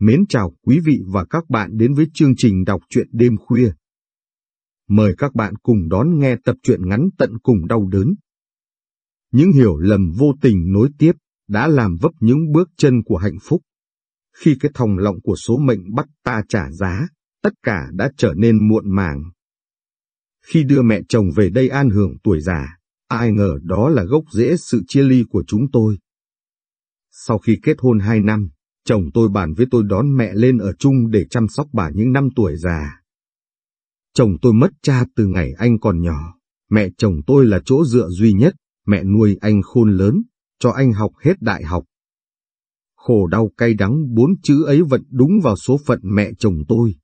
Mến chào quý vị và các bạn đến với chương trình đọc truyện đêm khuya. Mời các bạn cùng đón nghe tập truyện ngắn tận cùng đau đớn. Những hiểu lầm vô tình nối tiếp đã làm vấp những bước chân của hạnh phúc. Khi cái thòng lọng của số mệnh bắt ta trả giá, tất cả đã trở nên muộn màng. Khi đưa mẹ chồng về đây an hưởng tuổi già, ai ngờ đó là gốc rễ sự chia ly của chúng tôi. Sau khi kết hôn hai năm, chồng tôi bàn với tôi đón mẹ lên ở chung để chăm sóc bà những năm tuổi già. Chồng tôi mất cha từ ngày anh còn nhỏ, mẹ chồng tôi là chỗ dựa duy nhất, mẹ nuôi anh khôn lớn, cho anh học hết đại học. Khổ đau cay đắng bốn chữ ấy vẫn đúng vào số phận mẹ chồng tôi.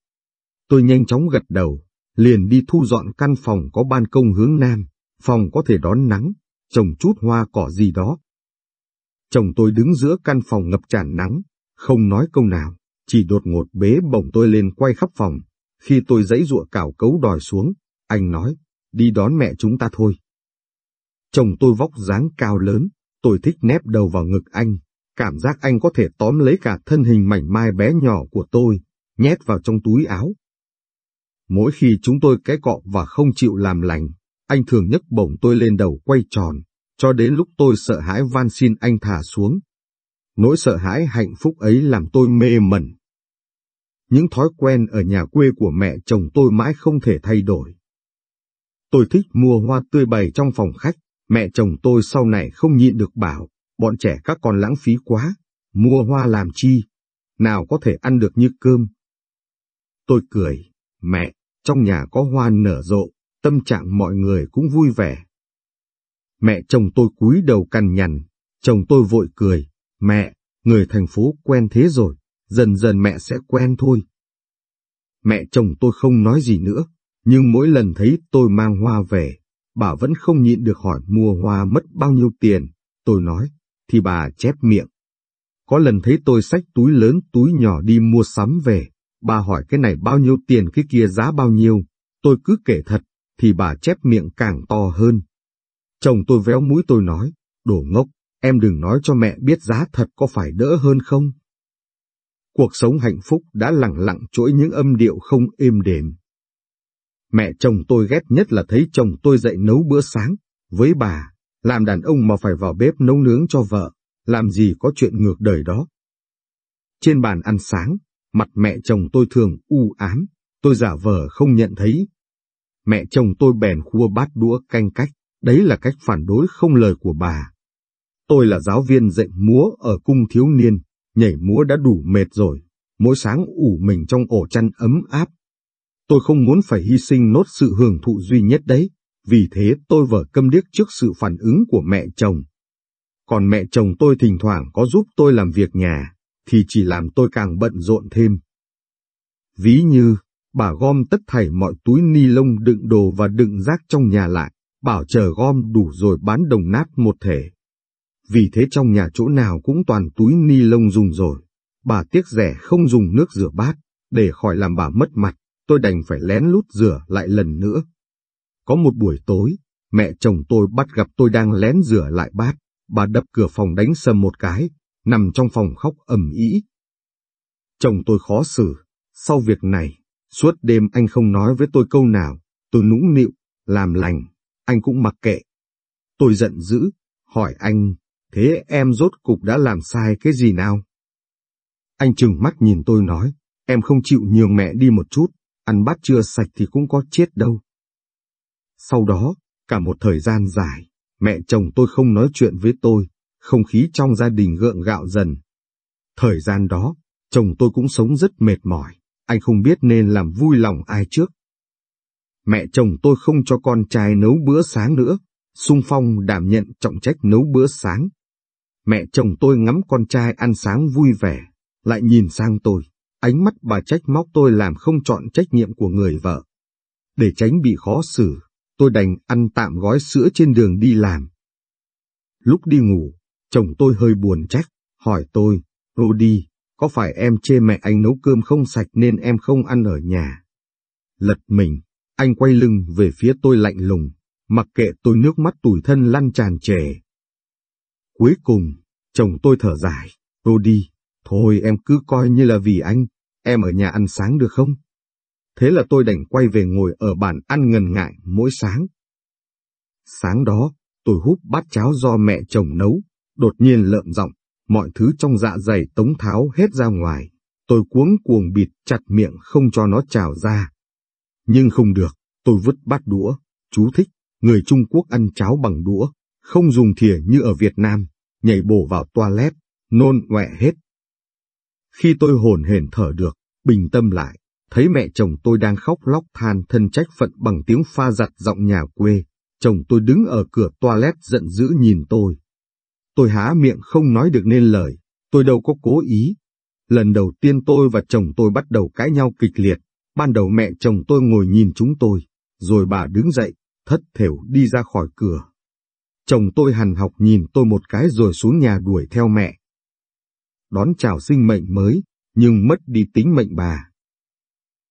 Tôi nhanh chóng gật đầu, liền đi thu dọn căn phòng có ban công hướng nam, phòng có thể đón nắng, trồng chút hoa cỏ gì đó. Chồng tôi đứng giữa căn phòng ngập tràn nắng, không nói câu nào, chỉ đột ngột bế bổng tôi lên quay khắp phòng. Khi tôi dãy dụa cào cấu đòi xuống, anh nói, đi đón mẹ chúng ta thôi. Chồng tôi vóc dáng cao lớn, tôi thích nép đầu vào ngực anh, cảm giác anh có thể tóm lấy cả thân hình mảnh mai bé nhỏ của tôi, nhét vào trong túi áo. Mỗi khi chúng tôi cái cọ và không chịu làm lành, anh thường nhấc bổng tôi lên đầu quay tròn, cho đến lúc tôi sợ hãi van xin anh thả xuống. Nỗi sợ hãi hạnh phúc ấy làm tôi mê mẩn. Những thói quen ở nhà quê của mẹ chồng tôi mãi không thể thay đổi. Tôi thích mua hoa tươi bày trong phòng khách, mẹ chồng tôi sau này không nhịn được bảo, bọn trẻ các con lãng phí quá, mua hoa làm chi, nào có thể ăn được như cơm. Tôi cười, mẹ, trong nhà có hoa nở rộ, tâm trạng mọi người cũng vui vẻ. Mẹ chồng tôi cúi đầu cằn nhằn, chồng tôi vội cười, mẹ, người thành phố quen thế rồi, dần dần mẹ sẽ quen thôi. Mẹ chồng tôi không nói gì nữa, nhưng mỗi lần thấy tôi mang hoa về, bà vẫn không nhịn được hỏi mua hoa mất bao nhiêu tiền, tôi nói, thì bà chép miệng. Có lần thấy tôi xách túi lớn túi nhỏ đi mua sắm về, bà hỏi cái này bao nhiêu tiền cái kia giá bao nhiêu, tôi cứ kể thật, thì bà chép miệng càng to hơn. Chồng tôi véo mũi tôi nói, đồ ngốc, em đừng nói cho mẹ biết giá thật có phải đỡ hơn không. Cuộc sống hạnh phúc đã lặng lặng chuỗi những âm điệu không êm đềm. Mẹ chồng tôi ghét nhất là thấy chồng tôi dậy nấu bữa sáng, với bà, làm đàn ông mà phải vào bếp nấu nướng cho vợ, làm gì có chuyện ngược đời đó. Trên bàn ăn sáng, mặt mẹ chồng tôi thường u ám, tôi giả vờ không nhận thấy. Mẹ chồng tôi bèn khua bát đũa canh cách, đấy là cách phản đối không lời của bà. Tôi là giáo viên dạy múa ở cung thiếu niên, nhảy múa đã đủ mệt rồi, mỗi sáng ủ mình trong ổ chăn ấm áp. Tôi không muốn phải hy sinh nốt sự hưởng thụ duy nhất đấy, vì thế tôi vờ câm điếc trước sự phản ứng của mẹ chồng. Còn mẹ chồng tôi thỉnh thoảng có giúp tôi làm việc nhà, thì chỉ làm tôi càng bận rộn thêm. Ví như, bà gom tất thảy mọi túi ni lông đựng đồ và đựng rác trong nhà lại, bảo chờ gom đủ rồi bán đồng nát một thể. Vì thế trong nhà chỗ nào cũng toàn túi ni lông dùng rồi, bà tiếc rẻ không dùng nước rửa bát, để khỏi làm bà mất mặt, tôi đành phải lén lút rửa lại lần nữa. Có một buổi tối, mẹ chồng tôi bắt gặp tôi đang lén rửa lại bát, bà đập cửa phòng đánh sầm một cái, nằm trong phòng khóc ầm ĩ. Chồng tôi khó xử, sau việc này, suốt đêm anh không nói với tôi câu nào, tôi nũng nịu, làm lành, anh cũng mặc kệ. Tôi giận dữ, hỏi anh, thế em rốt cục đã làm sai cái gì nào? Anh chừng mắt nhìn tôi nói, em không chịu nhường mẹ đi một chút, ăn bát chưa sạch thì cũng có chết đâu. Sau đó, cả một thời gian dài, mẹ chồng tôi không nói chuyện với tôi, không khí trong gia đình gượng gạo dần. Thời gian đó, chồng tôi cũng sống rất mệt mỏi, anh không biết nên làm vui lòng ai trước. Mẹ chồng tôi không cho con trai nấu bữa sáng nữa, sung phong đảm nhận trọng trách nấu bữa sáng. Mẹ chồng tôi ngắm con trai ăn sáng vui vẻ, lại nhìn sang tôi, ánh mắt bà trách móc tôi làm không chọn trách nhiệm của người vợ. Để tránh bị khó xử, tôi đành ăn tạm gói sữa trên đường đi làm. Lúc đi ngủ, chồng tôi hơi buồn trách, hỏi tôi, Rudy, có phải em chê mẹ anh nấu cơm không sạch nên em không ăn ở nhà? Lật mình, anh quay lưng về phía tôi lạnh lùng, mặc kệ tôi nước mắt tủi thân lăn tràn trề. Cuối cùng, chồng tôi thở dài, tôi đi. Thôi em cứ coi như là vì anh, em ở nhà ăn sáng được không? Thế là tôi đành quay về ngồi ở bàn ăn ngần ngại mỗi sáng. Sáng đó, tôi húp bát cháo do mẹ chồng nấu, đột nhiên lợm giọng, mọi thứ trong dạ dày tống tháo hết ra ngoài. Tôi cuống cuồng bịt chặt miệng không cho nó trào ra. Nhưng không được, tôi vứt bát đũa, chú thích, người Trung Quốc ăn cháo bằng đũa, không dùng thìa như ở Việt Nam, nhảy bổ vào toilet, nôn ọe hết. Khi tôi hồn hển thở được, bình tâm lại, thấy mẹ chồng tôi đang khóc lóc than thân trách phận bằng tiếng pha giặt giọng nhà quê, chồng tôi đứng ở cửa toilet giận dữ nhìn tôi. Tôi há miệng không nói được nên lời, tôi đâu có cố ý. Lần đầu tiên tôi và chồng tôi bắt đầu cãi nhau kịch liệt, ban đầu mẹ chồng tôi ngồi nhìn chúng tôi, rồi bà đứng dậy, thất thểu đi ra khỏi cửa. Chồng tôi hằn học nhìn tôi một cái rồi xuống nhà đuổi theo mẹ. Đón chào sinh mệnh mới, nhưng mất đi tính mệnh bà.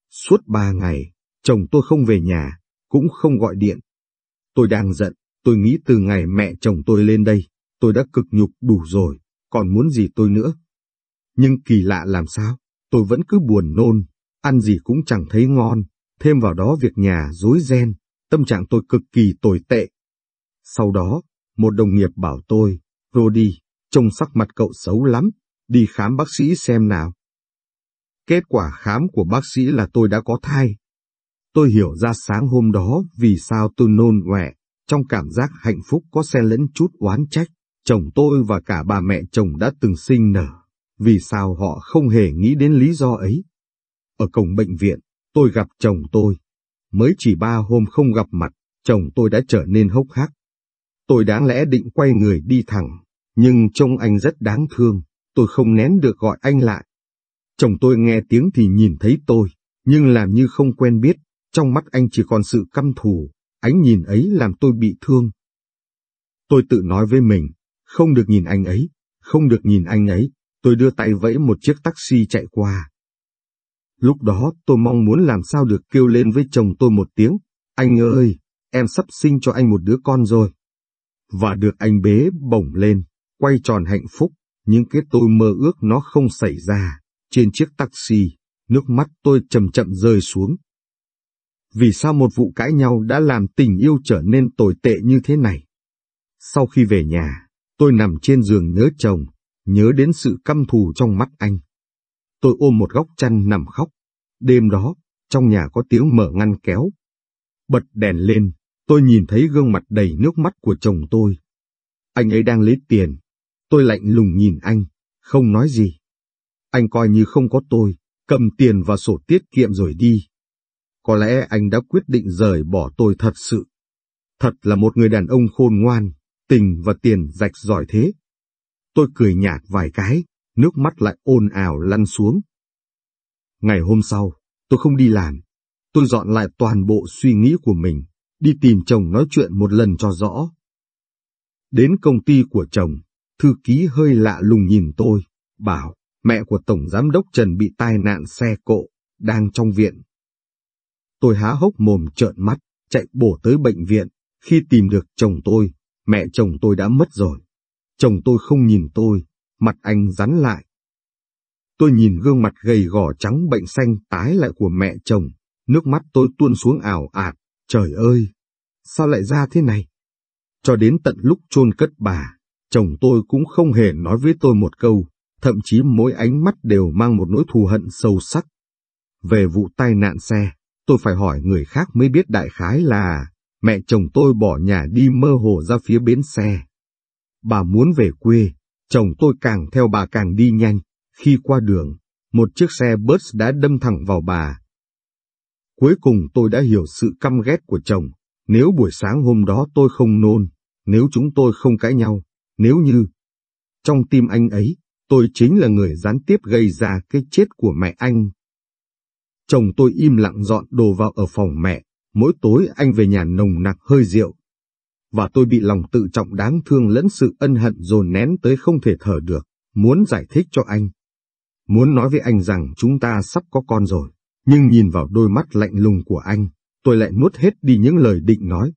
Suốt ba ngày, chồng tôi không về nhà, cũng không gọi điện. Tôi đang giận, tôi nghĩ từ ngày mẹ chồng tôi lên đây, tôi đã cực nhục đủ rồi, còn muốn gì tôi nữa. Nhưng kỳ lạ làm sao, tôi vẫn cứ buồn nôn, ăn gì cũng chẳng thấy ngon, thêm vào đó việc nhà rối ren, tâm trạng tôi cực kỳ tồi tệ. Sau đó, một đồng nghiệp bảo tôi, Rudy, trông sắc mặt cậu xấu lắm, đi khám bác sĩ xem nào. Kết quả khám của bác sĩ là tôi đã có thai. Tôi hiểu ra sáng hôm đó vì sao tôi nôn ọe, trong cảm giác hạnh phúc có xen lẫn chút oán trách. Chồng tôi và cả bà mẹ chồng đã từng sinh nở, vì sao họ không hề nghĩ đến lý do ấy. Ở cổng bệnh viện, tôi gặp chồng tôi. Mới chỉ ba hôm không gặp mặt, chồng tôi đã trở nên hốc hác. Tôi đáng lẽ định quay người đi thẳng, nhưng trông anh rất đáng thương, tôi không nén được gọi anh lại. Chồng tôi nghe tiếng thì nhìn thấy tôi, nhưng làm như không quen biết, trong mắt anh chỉ còn sự căm thù, ánh nhìn ấy làm tôi bị thương. Tôi tự nói với mình, không được nhìn anh ấy, không được nhìn anh ấy, tôi đưa tay vẫy một chiếc taxi chạy qua. Lúc đó tôi mong muốn làm sao được kêu lên với chồng tôi một tiếng, anh ơi, em sắp sinh cho anh một đứa con rồi. Và được anh bế bổng lên, quay tròn hạnh phúc, những cái tôi mơ ước nó không xảy ra. Trên chiếc taxi, nước mắt tôi chậm chậm rơi xuống. Vì sao một vụ cãi nhau đã làm tình yêu trở nên tồi tệ như thế này? Sau khi về nhà, tôi nằm trên giường nhớ chồng, nhớ đến sự căm thù trong mắt anh. Tôi ôm một góc chăn nằm khóc. Đêm đó, trong nhà có tiếng mở ngăn kéo. Bật đèn lên, tôi nhìn thấy gương mặt đầy nước mắt của chồng tôi. Anh ấy đang lấy tiền. Tôi lạnh lùng nhìn anh, không nói gì. Anh coi như không có tôi, cầm tiền và sổ tiết kiệm rồi đi. Có lẽ anh đã quyết định rời bỏ tôi thật sự. Thật là một người đàn ông khôn ngoan, tình và tiền rạch giỏi thế. Tôi cười nhạt vài cái, nước mắt lại ồn ào lăn xuống. Ngày hôm sau, tôi không đi làm. Tôi dọn lại toàn bộ suy nghĩ của mình, đi tìm chồng nói chuyện một lần cho rõ. Đến công ty của chồng, thư ký hơi lạ lùng nhìn tôi, bảo, mẹ của Tổng Giám đốc Trần bị tai nạn xe cộ, đang trong viện. Tôi há hốc mồm trợn mắt, chạy bổ tới bệnh viện, khi tìm được chồng tôi, mẹ chồng tôi đã mất rồi. Chồng tôi không nhìn tôi, mặt anh rắn lại. Tôi nhìn gương mặt gầy gò trắng bệnh xanh tái lại của mẹ chồng, nước mắt tôi tuôn xuống ảo ạt, trời ơi, sao lại ra thế này? Cho đến tận lúc chôn cất bà, chồng tôi cũng không hề nói với tôi một câu, thậm chí mỗi ánh mắt đều mang một nỗi thù hận sâu sắc. Về vụ tai nạn xe, tôi phải hỏi người khác mới biết đại khái là mẹ chồng tôi bỏ nhà đi mơ hồ ra phía bến xe. Bà muốn về quê, chồng tôi càng theo bà càng đi nhanh, khi qua đường, một chiếc xe bus đã đâm thẳng vào bà. Cuối cùng tôi đã hiểu sự căm ghét của chồng, nếu buổi sáng hôm đó tôi không nôn, nếu chúng tôi không cãi nhau, nếu như trong tim anh ấy, tôi chính là người gián tiếp gây ra cái chết của mẹ anh. Chồng tôi im lặng dọn đồ vào ở phòng mẹ, mỗi tối anh về nhà nồng nặc hơi rượu. Và tôi bị lòng tự trọng đáng thương lẫn sự ân hận dồn nén tới không thể thở được, muốn giải thích cho anh. Muốn nói với anh rằng chúng ta sắp có con rồi, nhưng nhìn vào đôi mắt lạnh lùng của anh, tôi lại nuốt hết đi những lời định nói.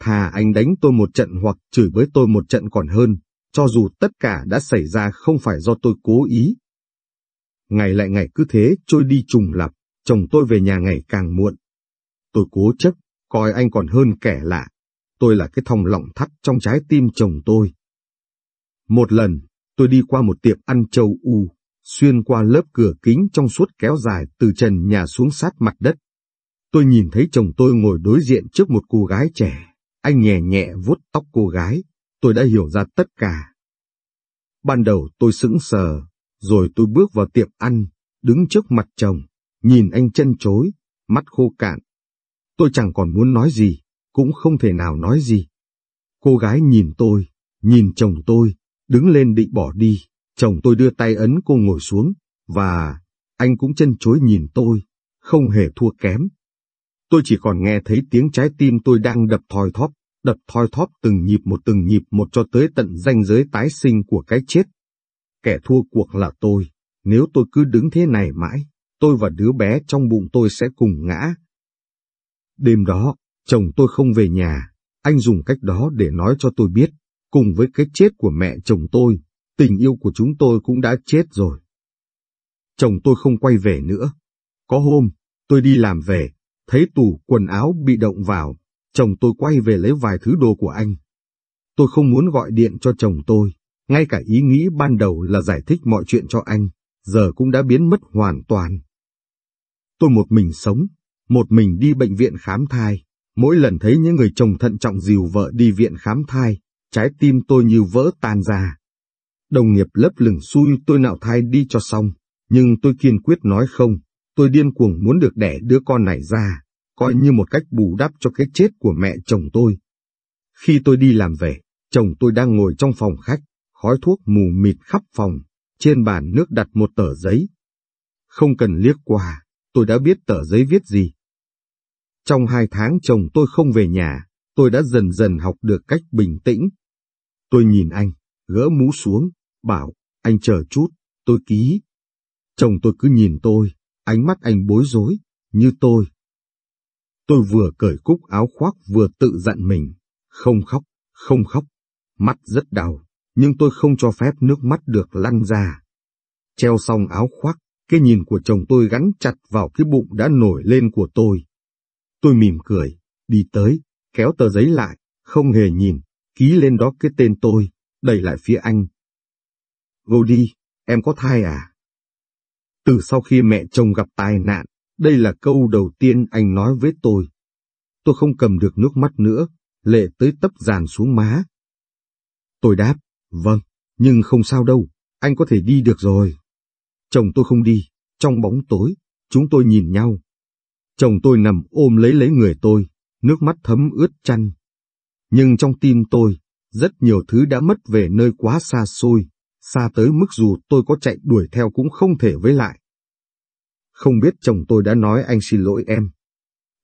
Thà anh đánh tôi một trận hoặc chửi với tôi một trận còn hơn, cho dù tất cả đã xảy ra không phải do tôi cố ý, Ngày lại ngày cứ thế trôi đi trùng lập, chồng tôi về nhà ngày càng muộn. Tôi cố chấp, coi anh còn hơn kẻ lạ. Tôi là cái thòng lọng thắt trong trái tim chồng tôi. Một lần, tôi đi qua một tiệm ăn châu U, xuyên qua lớp cửa kính trong suốt kéo dài từ trần nhà xuống sát mặt đất. Tôi nhìn thấy chồng tôi ngồi đối diện trước một cô gái trẻ, anh nhẹ nhẹ vuốt tóc cô gái, tôi đã hiểu ra tất cả. Ban đầu tôi sững sờ, rồi tôi bước vào tiệm ăn, đứng trước mặt chồng, nhìn anh chân chối, mắt khô cạn. Tôi chẳng còn muốn nói gì, cũng không thể nào nói gì. Cô gái nhìn tôi, nhìn chồng tôi, đứng lên định bỏ đi, chồng tôi đưa tay ấn cô ngồi xuống, và anh cũng chân chối nhìn tôi, không hề thua kém. Tôi chỉ còn nghe thấy tiếng trái tim tôi đang đập thoi thóp, đập thoi thóp từng nhịp một từng nhịp một cho tới tận ranh giới tái sinh của cái chết. Kẻ thua cuộc là tôi, nếu tôi cứ đứng thế này mãi, tôi và đứa bé trong bụng tôi sẽ cùng ngã. Đêm đó, chồng tôi không về nhà, anh dùng cách đó để nói cho tôi biết, cùng với cái chết của mẹ chồng tôi, tình yêu của chúng tôi cũng đã chết rồi. Chồng tôi không quay về nữa. Có hôm, tôi đi làm về, thấy tủ quần áo bị động vào, chồng tôi quay về lấy vài thứ đồ của anh. Tôi không muốn gọi điện cho chồng tôi, ngay cả ý nghĩ ban đầu là giải thích mọi chuyện cho anh, giờ cũng đã biến mất hoàn toàn. Tôi một mình sống, một mình đi bệnh viện khám thai, mỗi lần thấy những người chồng thận trọng dìu vợ đi viện khám thai, trái tim tôi như vỡ tan ra. Đồng nghiệp lấp lửng xui tôi nạo thai đi cho xong, nhưng tôi kiên quyết nói không, tôi điên cuồng muốn được đẻ đứa con này ra, coi như một cách bù đắp cho cái chết của mẹ chồng tôi. Khi tôi đi làm về, chồng tôi đang ngồi trong phòng khách, khói thuốc mù mịt khắp phòng, trên bàn nước đặt một tờ giấy. Không cần liếc qua, tôi đã biết tờ giấy viết gì. Trong hai tháng chồng tôi không về nhà, tôi đã dần dần học được cách bình tĩnh. Tôi nhìn anh, gỡ mũ xuống, bảo, anh chờ chút, tôi ký. Chồng tôi cứ nhìn tôi, ánh mắt anh bối rối, như tôi. Tôi vừa cởi cúc áo khoác vừa tự dặn mình, không khóc, không khóc, mắt rất đau, nhưng tôi không cho phép nước mắt được lăn ra. Treo xong áo khoác, cái nhìn của chồng tôi gắn chặt vào cái bụng đã nổi lên của tôi. Tôi mỉm cười, đi tới, kéo tờ giấy lại, không hề nhìn, ký lên đó cái tên tôi, đẩy lại phía anh. Goldie, em có thai à? Từ sau khi mẹ chồng gặp tai nạn, đây là câu đầu tiên anh nói với tôi. Tôi không cầm được nước mắt nữa, lệ tới tấp dàn xuống má. Tôi đáp, vâng, nhưng không sao đâu, anh có thể đi được rồi. Chồng tôi không đi, trong bóng tối, chúng tôi nhìn nhau. Chồng tôi nằm ôm lấy lấy người tôi, nước mắt thấm ướt chăn. Nhưng trong tim tôi, rất nhiều thứ đã mất về nơi quá xa xôi, xa tới mức dù tôi có chạy đuổi theo cũng không thể với lại. Không biết chồng tôi đã nói anh xin lỗi em.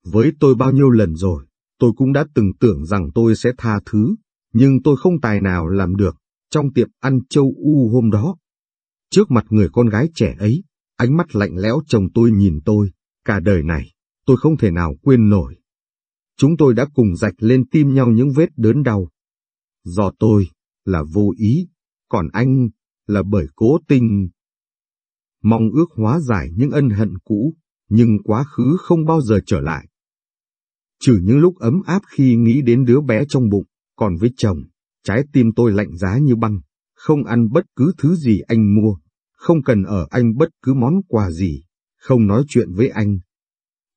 Với tôi bao nhiêu lần rồi, tôi cũng đã từng tưởng rằng tôi sẽ tha thứ, nhưng tôi không tài nào làm được trong tiệm ăn châu U hôm đó. Trước mặt người con gái trẻ ấy, ánh mắt lạnh lẽo chồng tôi nhìn tôi, cả đời này, tôi không thể nào quên nổi. Chúng tôi đã cùng rạch lên tim nhau những vết đớn đau. Do tôi, là vô ý, còn anh, là bởi cố tình. Mong ước hóa giải những ân hận cũ, nhưng quá khứ không bao giờ trở lại. Trừ những lúc ấm áp khi nghĩ đến đứa bé trong bụng, còn với chồng, trái tim tôi lạnh giá như băng, không ăn bất cứ thứ gì anh mua, không cần ở anh bất cứ món quà gì, không nói chuyện với anh.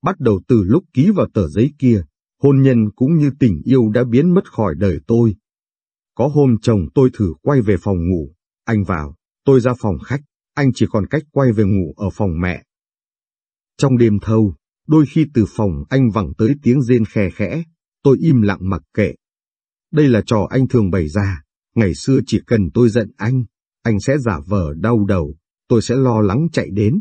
Bắt đầu từ lúc ký vào tờ giấy kia, hôn nhân cũng như tình yêu đã biến mất khỏi đời tôi. Có hôm chồng tôi thử quay về phòng ngủ, anh vào, tôi ra phòng khách, anh chỉ còn cách quay về ngủ ở phòng mẹ. Trong đêm thâu, đôi khi từ phòng anh vẳng tới tiếng rên khe khẽ, tôi im lặng mặc kệ. Đây là trò anh thường bày ra, ngày xưa chỉ cần tôi giận anh, anh sẽ giả vờ đau đầu, tôi sẽ lo lắng chạy đến.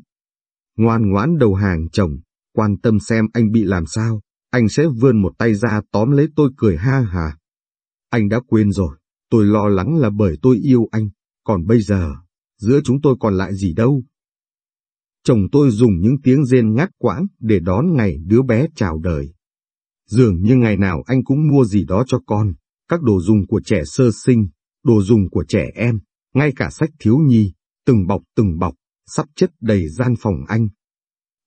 Ngoan ngoãn đầu hàng chồng, quan tâm xem anh bị làm sao, anh sẽ vươn một tay ra tóm lấy tôi cười ha hà. Anh đã quên rồi, tôi lo lắng là bởi tôi yêu anh, còn bây giờ, giữa chúng tôi còn lại gì đâu. Chồng tôi dùng những tiếng rên ngắt quãng để đón ngày đứa bé chào đời. Dường như ngày nào anh cũng mua gì đó cho con, các đồ dùng của trẻ sơ sinh, đồ dùng của trẻ em, ngay cả sách thiếu nhi, từng bọc từng bọc, sắp chất đầy gian phòng anh.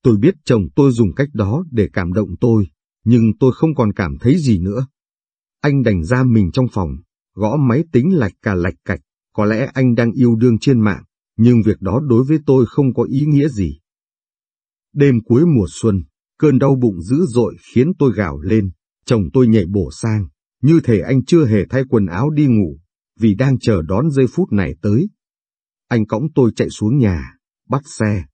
Tôi biết chồng tôi dùng cách đó để cảm động tôi, nhưng tôi không còn cảm thấy gì nữa. Anh đành ra mình trong phòng, gõ máy tính lạch cả lạch cạch, có lẽ anh đang yêu đương trên mạng, nhưng việc đó đối với tôi không có ý nghĩa gì. Đêm cuối mùa xuân, cơn đau bụng dữ dội khiến tôi gào lên, chồng tôi nhảy bổ sang, như thể anh chưa hề thay quần áo đi ngủ, vì đang chờ đón giây phút này tới. Anh cõng tôi chạy xuống nhà, bắt xe,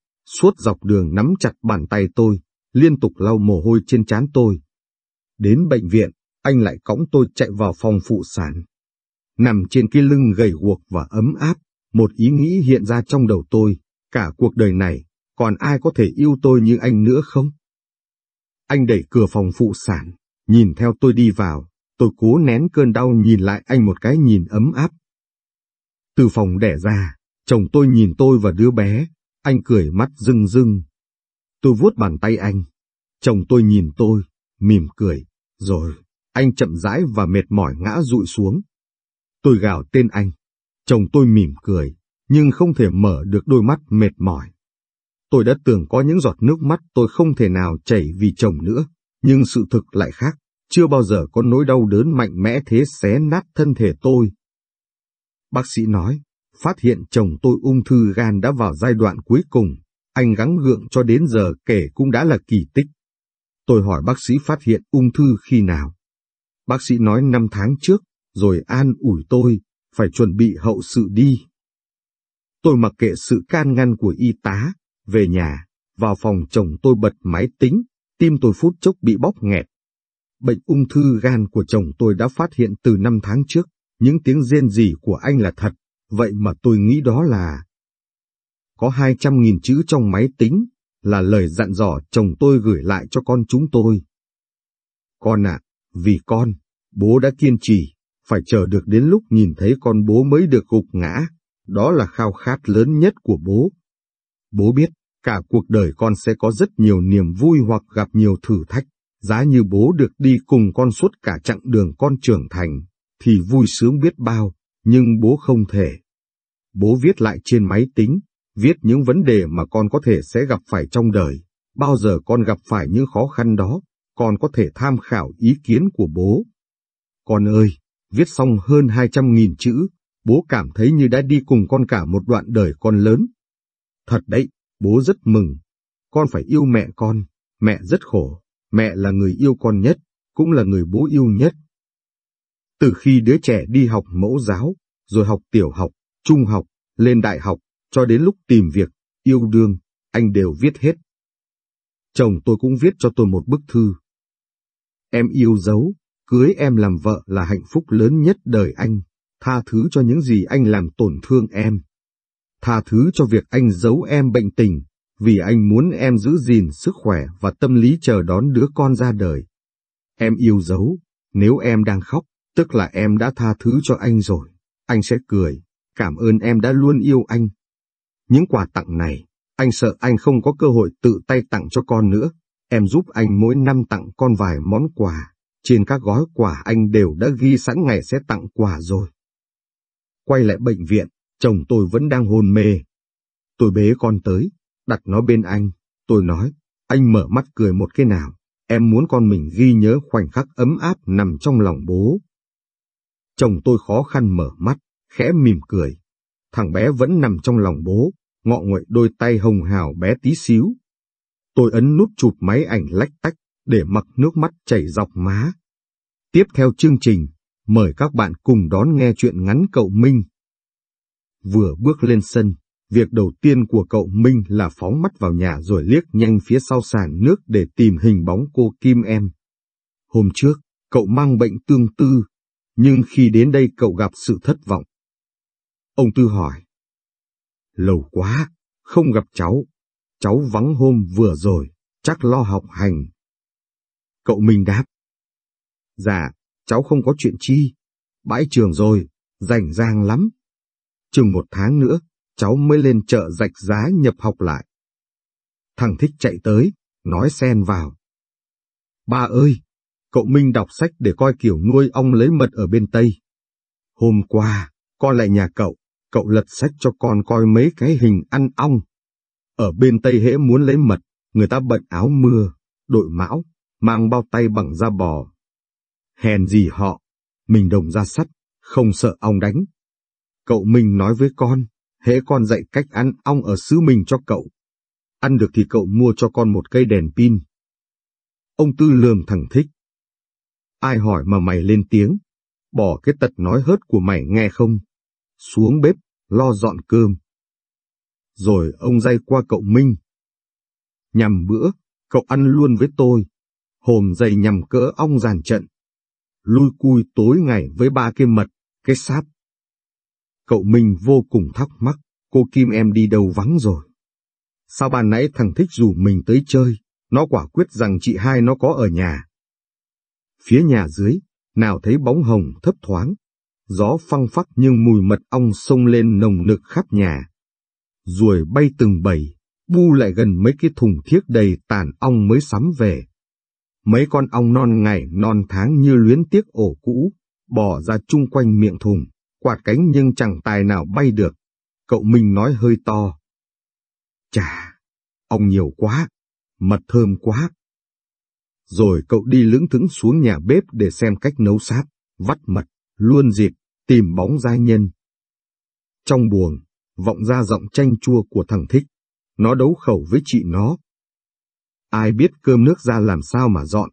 suốt dọc đường nắm chặt bàn tay tôi, liên tục lau mồ hôi trên trán tôi. Đến bệnh viện, anh lại cõng tôi chạy vào phòng phụ sản. Nằm trên cái lưng gầy guộc và ấm áp, một ý nghĩ hiện ra trong đầu tôi, cả cuộc đời này, còn ai có thể yêu tôi như anh nữa không? Anh đẩy cửa phòng phụ sản, nhìn theo tôi đi vào, tôi cố nén cơn đau nhìn lại anh một cái nhìn ấm áp. Từ phòng đẻ ra, chồng tôi nhìn tôi và đứa bé, anh cười mắt rưng rưng. Tôi vuốt bàn tay anh, chồng tôi nhìn tôi, mỉm cười, rồi, anh chậm rãi và mệt mỏi ngã rụi xuống. Tôi gào tên anh, chồng tôi mỉm cười, nhưng không thể mở được đôi mắt mệt mỏi. Tôi đã tưởng có những giọt nước mắt tôi không thể nào chảy vì chồng nữa, nhưng sự thực lại khác, chưa bao giờ có nỗi đau đớn mạnh mẽ thế xé nát thân thể tôi. Bác sĩ nói, phát hiện chồng tôi ung thư gan đã vào giai đoạn cuối cùng, anh gắng gượng cho đến giờ kể cũng đã là kỳ tích. Tôi hỏi bác sĩ phát hiện ung thư khi nào. Bác sĩ nói năm tháng trước, rồi an ủi tôi, phải chuẩn bị hậu sự đi. Tôi mặc kệ sự can ngăn của y tá, về nhà, vào phòng chồng tôi bật máy tính, tim tôi phút chốc bị bóp nghẹt. Bệnh ung thư gan của chồng tôi đã phát hiện từ năm tháng trước, những tiếng rên rỉ của anh là thật, vậy mà tôi nghĩ đó là... Có 200.000 chữ trong máy tính, là lời dặn dò chồng tôi gửi lại cho con chúng tôi. Con ạ, vì con, bố đã kiên trì, phải chờ được đến lúc nhìn thấy con bố mới được gục ngã, đó là khao khát lớn nhất của bố. Bố biết, cả cuộc đời con sẽ có rất nhiều niềm vui hoặc gặp nhiều thử thách, giá như bố được đi cùng con suốt cả chặng đường con trưởng thành, thì vui sướng biết bao, nhưng bố không thể. Bố viết lại trên máy tính, viết những vấn đề mà con có thể sẽ gặp phải trong đời, bao giờ con gặp phải những khó khăn đó, con có thể tham khảo ý kiến của bố. Con ơi, viết xong hơn 200.000 chữ, bố cảm thấy như đã đi cùng con cả một đoạn đời con lớn. Thật đấy, bố rất mừng. Con phải yêu mẹ con, mẹ rất khổ, mẹ là người yêu con nhất, cũng là người bố yêu nhất. Từ khi đứa trẻ đi học mẫu giáo, rồi học tiểu học, trung học, lên đại học, cho đến lúc tìm việc, yêu đương, anh đều viết hết. Chồng tôi cũng viết cho tôi một bức thư. Em yêu dấu, cưới em làm vợ là hạnh phúc lớn nhất đời anh, tha thứ cho những gì anh làm tổn thương em. Tha thứ cho việc anh giấu em bệnh tình, vì anh muốn em giữ gìn sức khỏe và tâm lý chờ đón đứa con ra đời. Em yêu dấu, nếu em đang khóc, tức là em đã tha thứ cho anh rồi. Anh sẽ cười, cảm ơn em đã luôn yêu anh. Những quà tặng này, anh sợ anh không có cơ hội tự tay tặng cho con nữa. Em giúp anh mỗi năm tặng con vài món quà. Trên các gói quà anh đều đã ghi sẵn ngày sẽ tặng quà rồi. Quay lại bệnh viện, chồng tôi vẫn đang hôn mê. Tôi bế con tới, đặt nó bên anh. Tôi nói, anh mở mắt cười một cái nào. Em muốn con mình ghi nhớ khoảnh khắc ấm áp nằm trong lòng bố. Chồng tôi khó khăn mở mắt, khẽ mỉm cười. Thằng bé vẫn nằm trong lòng bố, ngọ nguậy đôi tay hồng hào bé tí xíu. Tôi ấn nút chụp máy ảnh lách tách, để mặc nước mắt chảy dọc má. Tiếp theo chương trình, mời các bạn cùng đón nghe chuyện ngắn cậu Minh. Vừa bước lên sân, việc đầu tiên của cậu Minh là phóng mắt vào nhà rồi liếc nhanh phía sau sàn nước để tìm hình bóng cô Kim em. Hôm trước, cậu mang bệnh tương tư, nhưng khi đến đây cậu gặp sự thất vọng. Ông Tư hỏi. Lâu quá, không gặp cháu. Cháu vắng hôm vừa rồi, chắc lo học hành. Cậu Minh đáp. Dạ, cháu không có chuyện chi. Bãi trường rồi, rảnh rang lắm. Chừng một tháng nữa, cháu mới lên chợ rạch giá nhập học lại. Thằng Thích chạy tới, nói xen vào. Ba ơi, cậu Minh đọc sách để coi kiểu nuôi ong lấy mật ở bên Tây. Hôm qua, con lại nhà cậu, cậu lật sách cho con coi mấy cái hình ăn ong. Ở bên Tây hễ muốn lấy mật, người ta bận áo mưa, đội mão, mang bao tay bằng da bò. Hèn gì họ, mình đồng ra sắt, không sợ ong đánh. Cậu mình nói với con, hễ con dạy cách ăn ong ở xứ mình cho cậu. Ăn được thì cậu mua cho con một cây đèn pin. Ông Tư lườm thẳng thích. Ai hỏi mà mày lên tiếng, bỏ cái tật nói hớt của mày nghe không? Xuống bếp, lo dọn cơm. Rồi ông dây qua cậu Minh. Nhằm bữa, cậu ăn luôn với tôi. Hồm dày nhằm cỡ ong giàn trận. Lui cui tối ngày với ba cái mật, cái sáp. Cậu mình vô cùng thắc mắc, cô Kim em đi đâu vắng rồi. Sao ban nãy thằng thích rủ mình tới chơi, nó quả quyết rằng chị hai nó có ở nhà. Phía nhà dưới, nào thấy bóng hồng thấp thoáng, gió phăng phắc nhưng mùi mật ong sông lên nồng nực khắp nhà. Ruồi bay từng bầy, bu lại gần mấy cái thùng thiếc đầy tàn ong mới sắm về. Mấy con ong non ngày non tháng như luyến tiếc ổ cũ, bò ra chung quanh miệng thùng, quạt cánh nhưng chẳng tài nào bay được. Cậu mình nói hơi to. Chà, ong nhiều quá, mật thơm quá. Rồi cậu đi lững thững xuống nhà bếp để xem cách nấu sáp, vắt mật, luôn dịp, tìm bóng giai nhân. Trong buồng, vọng ra giọng chanh chua của thằng Thích. Nó đấu khẩu với chị nó. Ai biết cơm nước ra làm sao mà dọn.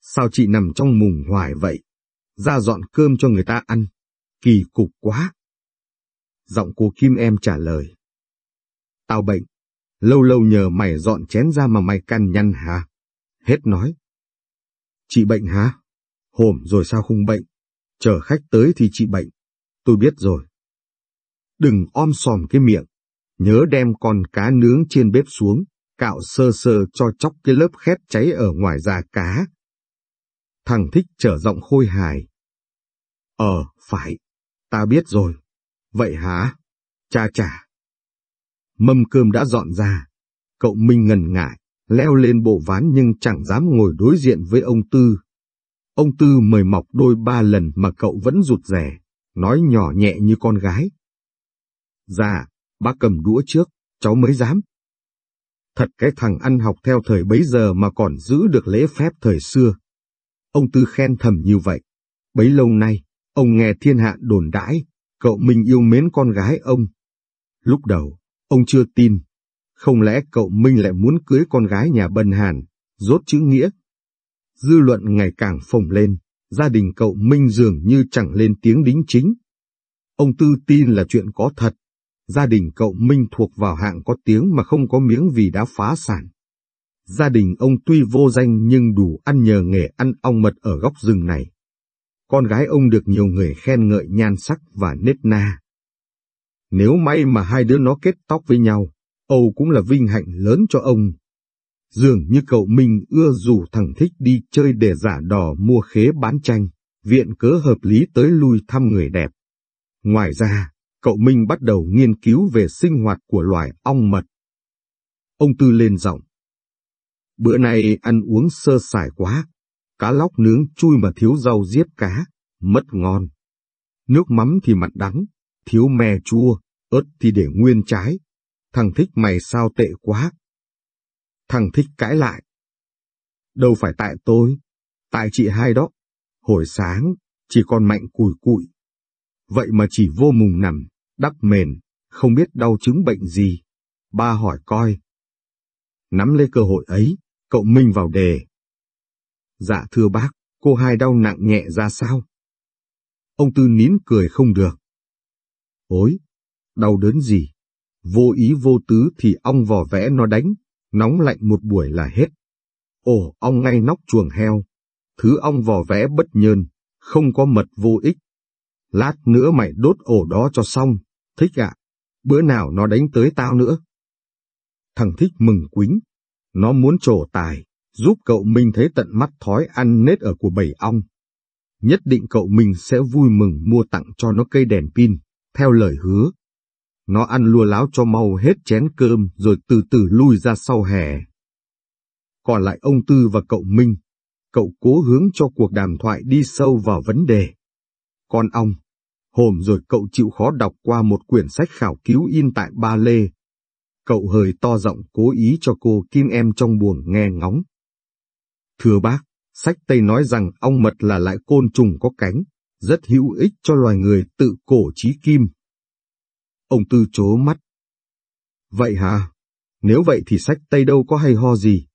Sao chị nằm trong mùng hoài vậy? Ra dọn cơm cho người ta ăn. Kỳ cục quá. Giọng cô Kim em trả lời. Tao bệnh. Lâu lâu nhờ mày dọn chén ra mà mày căn nhăn hả? Hết nói. Chị bệnh hả? Hổm rồi sao không bệnh? Chờ khách tới thì chị bệnh. Tôi biết rồi. Đừng om sòm cái miệng. Nhớ đem con cá nướng trên bếp xuống, cạo sơ sơ cho chóc cái lớp khét cháy ở ngoài da cá. Thằng thích trở giọng khôi hài. Ờ, phải, ta biết rồi. Vậy hả? Cha chả. Mâm cơm đã dọn ra. Cậu Minh ngần ngại, leo lên bộ ván nhưng chẳng dám ngồi đối diện với ông Tư. Ông Tư mời mọc đôi ba lần mà cậu vẫn rụt rẻ, nói nhỏ nhẹ như con gái. Dạ, bác cầm đũa trước, cháu mới dám. Thật cái thằng ăn học theo thời bấy giờ mà còn giữ được lễ phép thời xưa. Ông Tư khen thầm như vậy. Bấy lâu nay, ông nghe thiên hạ đồn đãi, cậu Minh yêu mến con gái ông. Lúc đầu, ông chưa tin. Không lẽ cậu Minh lại muốn cưới con gái nhà Bần Hàn, rốt chữ nghĩa? Dư luận ngày càng phồng lên, gia đình cậu Minh dường như chẳng lên tiếng đính chính. Ông Tư tin là chuyện có thật, Gia đình cậu Minh thuộc vào hạng có tiếng mà không có miếng vì đã phá sản. Gia đình ông tuy vô danh nhưng đủ ăn nhờ nghề ăn ong mật ở góc rừng này. Con gái ông được nhiều người khen ngợi nhan sắc và nết na. Nếu may mà hai đứa nó kết tóc với nhau, Âu cũng là vinh hạnh lớn cho ông. Dường như cậu Minh ưa rủ thằng thích đi chơi để giả đò mua khế bán tranh, viện cớ hợp lý tới lui thăm người đẹp. Ngoài ra, cậu Minh bắt đầu nghiên cứu về sinh hoạt của loài ong mật. Ông Tư lên giọng. Bữa nay ăn uống sơ sài quá, cá lóc nướng chui mà thiếu rau diếp cá, mất ngon. Nước mắm thì mặn đắng, thiếu me chua, ớt thì để nguyên trái. Thằng thích mày sao tệ quá. Thằng thích cãi lại. Đâu phải tại tôi, tại chị hai đó. Hồi sáng, chỉ còn mạnh cùi cụi. Vậy mà chỉ vô mùng nằm, đắp mền, không biết đau chứng bệnh gì. Ba hỏi coi. Nắm lấy cơ hội ấy, cậu Minh vào đề. Dạ thưa bác, cô hai đau nặng nhẹ ra sao? Ông Tư nín cười không được. Ôi, đau đớn gì? Vô ý vô tứ thì ong vò vẽ nó đánh, nóng lạnh một buổi là hết. Ồ, ong ngay nóc chuồng heo. Thứ ong vò vẽ bất nhơn, không có mật vô ích. Lát nữa mày đốt ổ đó cho xong, Thích ạ, bữa nào nó đánh tới tao nữa. Thằng Thích mừng quính, nó muốn trổ tài, giúp cậu Minh thấy tận mắt thói ăn nết ở của bầy ong. Nhất định cậu Minh sẽ vui mừng mua tặng cho nó cây đèn pin, theo lời hứa. Nó ăn lua láo cho mau hết chén cơm rồi từ từ lui ra sau hè. Còn lại ông Tư và cậu Minh, cậu cố hướng cho cuộc đàm thoại đi sâu vào vấn đề. Con ong, Hôm rồi cậu chịu khó đọc qua một quyển sách khảo cứu in tại Ba Lê. Cậu hơi to giọng cố ý cho cô Kim em trong buồng nghe ngóng. Thưa bác, sách Tây nói rằng ong mật là loại côn trùng có cánh, rất hữu ích cho loài người tự cổ trí kim. Ông Tư chố mắt. Vậy hả? Nếu vậy thì sách Tây đâu có hay ho gì.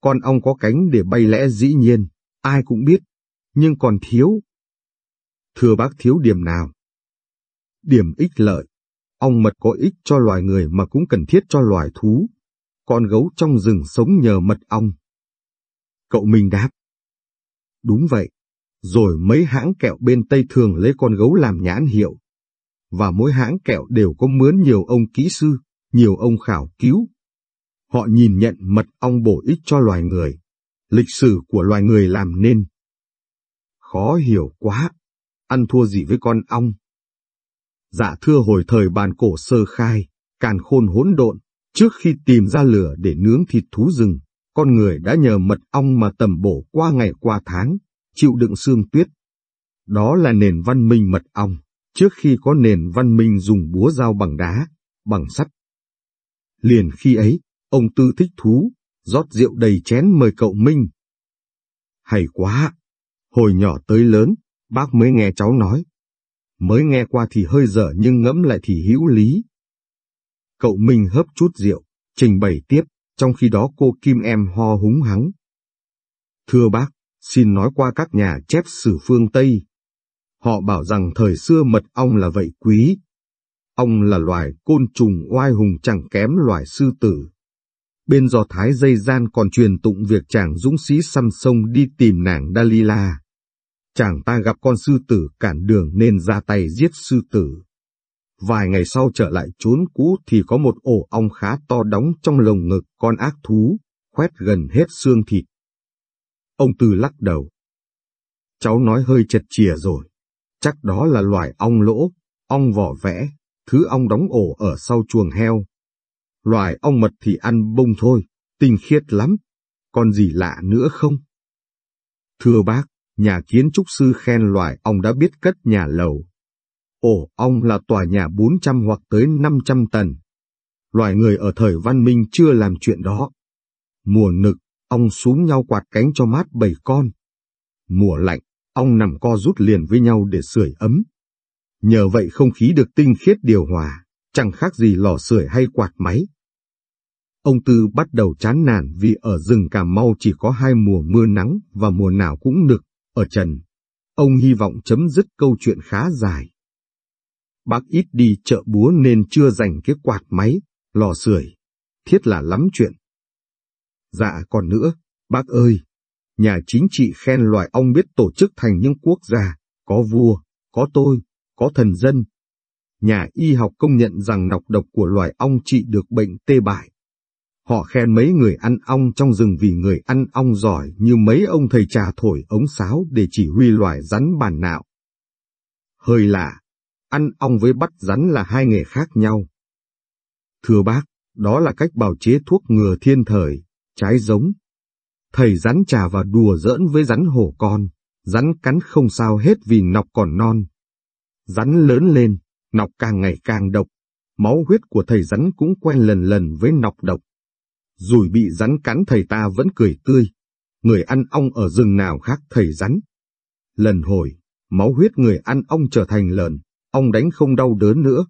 Con ong có cánh để bay lẽ dĩ nhiên, ai cũng biết, nhưng còn thiếu. Thưa bác thiếu điểm nào? Điểm ích lợi. Ong mật có ích cho loài người mà cũng cần thiết cho loài thú. Con gấu trong rừng sống nhờ mật ong. Cậu Minh đáp. Đúng vậy. Rồi mấy hãng kẹo bên Tây thường lấy con gấu làm nhãn hiệu. Và mỗi hãng kẹo đều có mướn nhiều ông kỹ sư, nhiều ông khảo cứu. Họ nhìn nhận mật ong bổ ích cho loài người. Lịch sử của loài người làm nên. Khó hiểu quá. Ăn thua gì với con ong? Dạ thưa hồi thời bàn cổ sơ khai, càn khôn hỗn độn, trước khi tìm ra lửa để nướng thịt thú rừng, con người đã nhờ mật ong mà tầm bổ qua ngày qua tháng, chịu đựng xương tuyết. Đó là nền văn minh mật ong, trước khi có nền văn minh dùng búa dao bằng đá, bằng sắt. Liền khi ấy, ông Tư thích thú, rót rượu đầy chén mời cậu Minh. Hay quá! Hồi nhỏ tới lớn, bác mới nghe cháu nói. Mới nghe qua thì hơi dở nhưng ngẫm lại thì hữu lý. Cậu Minh hấp chút rượu, trình bày tiếp, trong khi đó cô Kim em ho húng hắng. Thưa bác, xin nói qua các nhà chép sử phương Tây. Họ bảo rằng thời xưa mật ong là vậy quý. Ong là loài côn trùng oai hùng chẳng kém loài sư tử. Bên do Thái dây gian còn truyền tụng việc chàng dũng sĩ xăm sông đi tìm nàng Dalila. Chàng ta gặp con sư tử cản đường nên ra tay giết sư tử. Vài ngày sau trở lại trốn cũ thì có một ổ ong khá to đóng trong lồng ngực con ác thú, khoét gần hết xương thịt. Ông Tư lắc đầu. Cháu nói hơi chật chìa rồi. Chắc đó là loài ong lỗ, ong vỏ vẽ, thứ ong đóng ổ ở sau chuồng heo. Loài ong mật thì ăn bông thôi, tinh khiết lắm. Còn gì lạ nữa không? Thưa bác, nhà kiến trúc sư khen loài ong đã biết cất nhà lầu, Ổ ong là tòa nhà 400 hoặc tới 500 tầng. Loài người ở thời văn minh chưa làm chuyện đó. Mùa nực, ong xuống nhau quạt cánh cho mát bảy con. Mùa lạnh, ong nằm co rút liền với nhau để sưởi ấm. Nhờ vậy không khí được tinh khiết điều hòa, chẳng khác gì lò sưởi hay quạt máy. Ông Tư bắt đầu chán nản vì ở rừng Cà Mau chỉ có hai mùa mưa nắng và mùa nào cũng nực, ở trần. Ông hy vọng chấm dứt câu chuyện khá dài. Bác ít đi chợ búa nên chưa dành cái quạt máy, lò sưởi. Thiết là lắm chuyện. Dạ còn nữa, bác ơi, nhà chính trị khen loài ong biết tổ chức thành những quốc gia, có vua, có tôi, có thần dân. Nhà y học công nhận rằng nọc độc của loài ong trị được bệnh tê bại. Họ khen mấy người ăn ong trong rừng vì người ăn ong giỏi như mấy ông thầy trà thổi ống sáo để chỉ huy loài rắn bản nạo. Hơi lạ, ăn ong với bắt rắn là hai nghề khác nhau. Thưa bác, đó là cách bào chế thuốc ngừa thiên thời, trái giống. Thầy rắn trà và đùa giỡn với rắn hổ con, rắn cắn không sao hết vì nọc còn non. Rắn lớn lên, nọc càng ngày càng độc, máu huyết của thầy rắn cũng quen lần lần với nọc độc. Rồi bị rắn cắn thầy ta vẫn cười tươi, người ăn ong ở rừng nào khác thầy rắn. Lần hồi, máu huyết người ăn ong trở thành lợn, ong đánh không đau đớn nữa.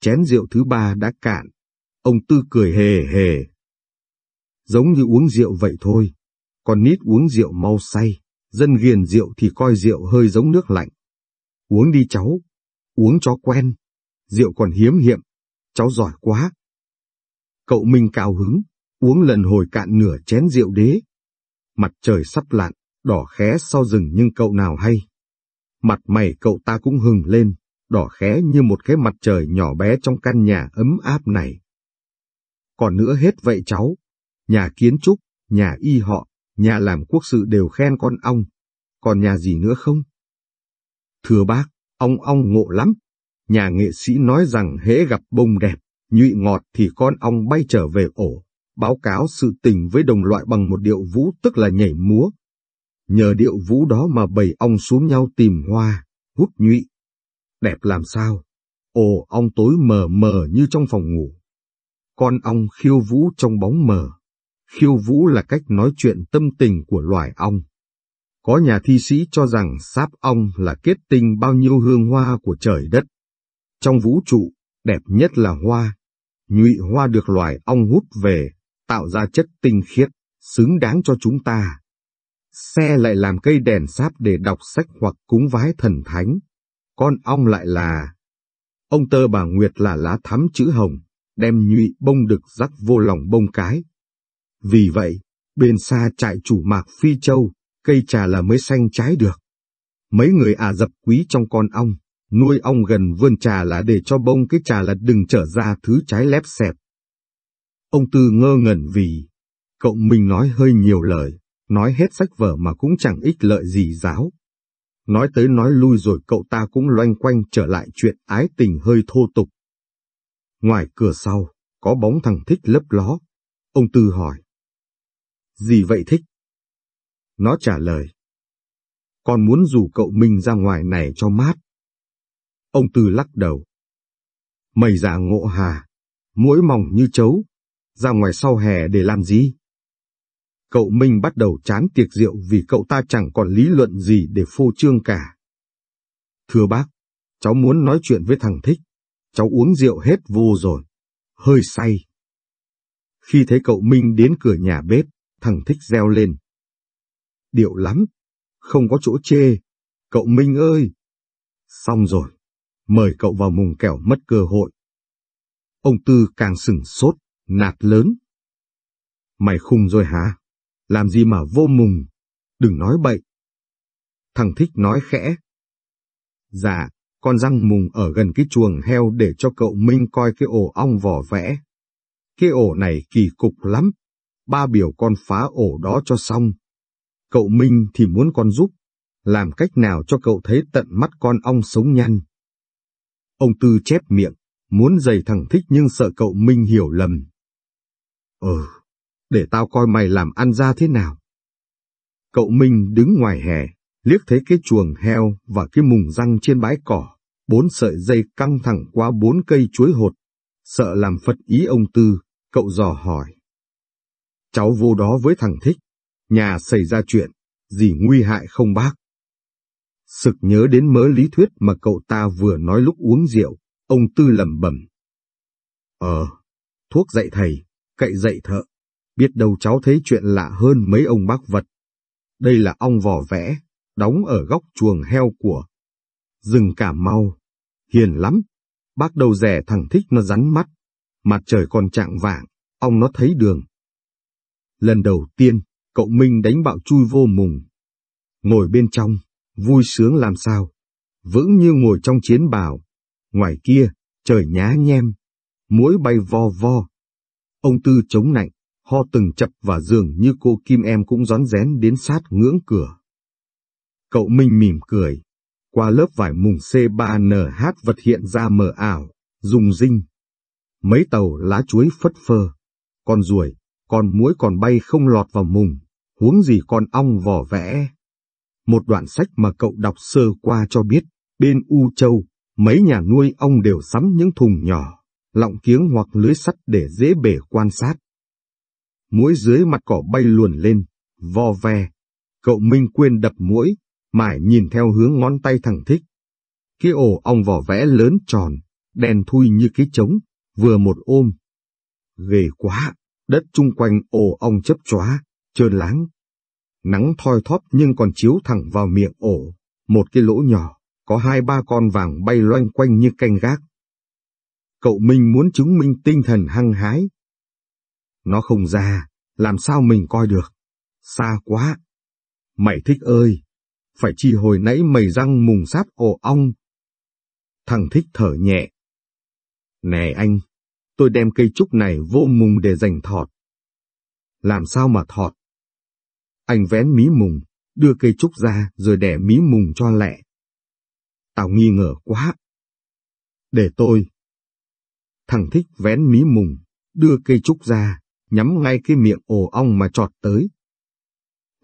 Chén rượu thứ ba đã cạn, ông Tư cười hề hề. Giống như uống rượu vậy thôi, còn nít uống rượu mau say, dân ghiền rượu thì coi rượu hơi giống nước lạnh. Uống đi cháu, uống cho quen, rượu còn hiếm hiệm, cháu giỏi quá. Cậu Minh cao hứng, uống lần hồi cạn nửa chén rượu đế. Mặt trời sắp lặn, đỏ khé sau rừng nhưng cậu nào hay. Mặt mày cậu ta cũng hừng lên, đỏ khé như một cái mặt trời nhỏ bé trong căn nhà ấm áp này. Còn nữa hết vậy cháu, nhà kiến trúc, nhà y họ, nhà làm quốc sự đều khen con ong, còn nhà gì nữa không? Thưa bác, ong ong ngộ lắm, nhà nghệ sĩ nói rằng hễ gặp bông đẹp, nhụy ngọt thì con ong bay trở về ổ, báo cáo sự tình với đồng loại bằng một điệu vũ tức là nhảy múa, Nhờ điệu vũ đó mà bầy ong xuống nhau tìm hoa, hút nhụy. Đẹp làm sao? Ồ, ong tối mờ mờ như trong phòng ngủ. con ong khiêu vũ trong bóng mờ. Khiêu vũ là cách nói chuyện tâm tình của loài ong. Có nhà thi sĩ cho rằng sáp ong là kết tinh bao nhiêu hương hoa của trời đất. Trong vũ trụ, đẹp nhất là hoa. Nhụy hoa được loài ong hút về, tạo ra chất tinh khiết, xứng đáng cho chúng ta. Xe lại làm cây đèn sáp để đọc sách hoặc cúng vái thần thánh. Con ong lại là... Ông tơ bà Nguyệt là lá thắm chữ hồng, đem nhụy bông đực rắc vô lòng bông cái. Vì vậy, bên xa trại chủ mạc Phi Châu, cây trà là mới xanh trái được. Mấy người Ả dập quý trong con ong, nuôi ong gần vườn trà là để cho bông cái trà là đừng trở ra thứ trái lép xẹp. Ông Tư ngơ ngẩn vì, cậu mình nói hơi nhiều lời, nói hết sách vở mà cũng chẳng ích lợi gì giáo. Nói tới nói lui rồi cậu ta cũng loanh quanh trở lại chuyện ái tình hơi thô tục. Ngoài cửa sau, có bóng thằng Thích lấp ló. Ông Tư hỏi. Gì vậy Thích? Nó trả lời. Con muốn rủ cậu mình ra ngoài này cho mát. Ông Tư lắc đầu. Mày giả ngộ hà, mũi mỏng như chấu, ra ngoài sau hè để làm gì? Cậu Minh bắt đầu chán tiệc rượu vì cậu ta chẳng còn lý luận gì để phô trương cả. Thưa bác, cháu muốn nói chuyện với thằng Thích. Cháu uống rượu hết vô rồi. Hơi say. Khi thấy cậu Minh đến cửa nhà bếp, thằng Thích reo lên. Điệu lắm, không có chỗ chê. Cậu Minh ơi! Xong rồi, mời cậu vào mùng kẻo mất cơ hội. Ông Tư càng sừng sốt, nạt lớn. Mày khùng rồi hả? Làm gì mà vô mùng? Đừng nói bậy. Thằng Thích nói khẽ. Dạ, con răng mùng ở gần cái chuồng heo để cho cậu Minh coi cái ổ ong vỏ vẽ. Cái ổ này kỳ cục lắm. Ba biểu con phá ổ đó cho xong. Cậu Minh thì muốn con giúp. Làm cách nào cho cậu thấy tận mắt con ong sống nhăn. Ông Tư chép miệng, muốn giày thằng Thích nhưng sợ cậu Minh hiểu lầm. Ừ, để tao coi mày làm ăn ra thế nào. Cậu Minh đứng ngoài hè, liếc thấy cái chuồng heo và cái mùng răng trên bãi cỏ, bốn sợi dây căng thẳng qua bốn cây chuối hột. Sợ làm phật ý ông Tư, cậu dò hỏi. Cháu vô đó với thằng Thích, nhà xảy ra chuyện, gì nguy hại không bác? Sực nhớ đến mớ lý thuyết mà cậu ta vừa nói lúc uống rượu, ông Tư lẩm bẩm. Ờ, thuốc dạy thầy, cậy dạy thợ, biết đâu cháu thấy chuyện lạ hơn mấy ông bác vật. Đây là ong vỏ vẽ, đóng ở góc chuồng heo của rừng cả mau. Hiền lắm, bác đầu rẻ thằng thích nó rắn mắt, mặt trời còn trạng vạng, ong nó thấy đường. Lần đầu tiên, cậu Minh đánh bạo chui vô mùng. Ngồi bên trong, vui sướng làm sao, vững như ngồi trong chiến bào. Ngoài kia, trời nhá nhem, muỗi bay vo vo. Ông Tư chống nạnh, ho từng chập và dường như cô Kim Em cũng rón rén đến sát ngưỡng cửa. Cậu Minh mỉm cười, qua lớp vải mùng C3NH vật hiện ra mờ ảo, rung rinh. Mấy tàu lá chuối phất phơ, con ruồi, con muỗi còn bay không lọt vào mùng, huống gì con ong vỏ vẽ. Một đoạn sách mà cậu đọc sơ qua cho biết, bên U Châu, mấy nhà nuôi ong đều sắm những thùng nhỏ, lọng kiếng hoặc lưới sắt để dễ bể quan sát. Mũi dưới mặt cỏ bay luồn lên, vo ve. Cậu Minh quên đập mũi, mải nhìn theo hướng ngón tay thẳng thích. Cái ổ ong vỏ vẽ lớn tròn, đen thui như cái trống, vừa một ôm. Ghê quá, đất chung quanh ổ ong chấp chóa, trơn láng. Nắng thoi thóp nhưng còn chiếu thẳng vào miệng ổ, một cái lỗ nhỏ, có hai ba con vàng bay loanh quanh như canh gác. Cậu Minh muốn chứng minh tinh thần hăng hái. Nó không ra, làm sao mình coi được? Xa quá. Mày thích ơi, phải chi hồi nãy mày răng mùng sáp ổ ong. Thằng thích thở nhẹ. Nè anh, tôi đem cây trúc này vô mùng để dành thọt. Làm sao mà thọt? Anh vén mí mùng, đưa cây trúc ra rồi đẻ mí mùng cho lẹ. Tao nghi ngờ quá. Để tôi. Thằng thích vén mí mùng, đưa cây trúc ra, nhắm ngay cái miệng ổ ong mà trọt tới.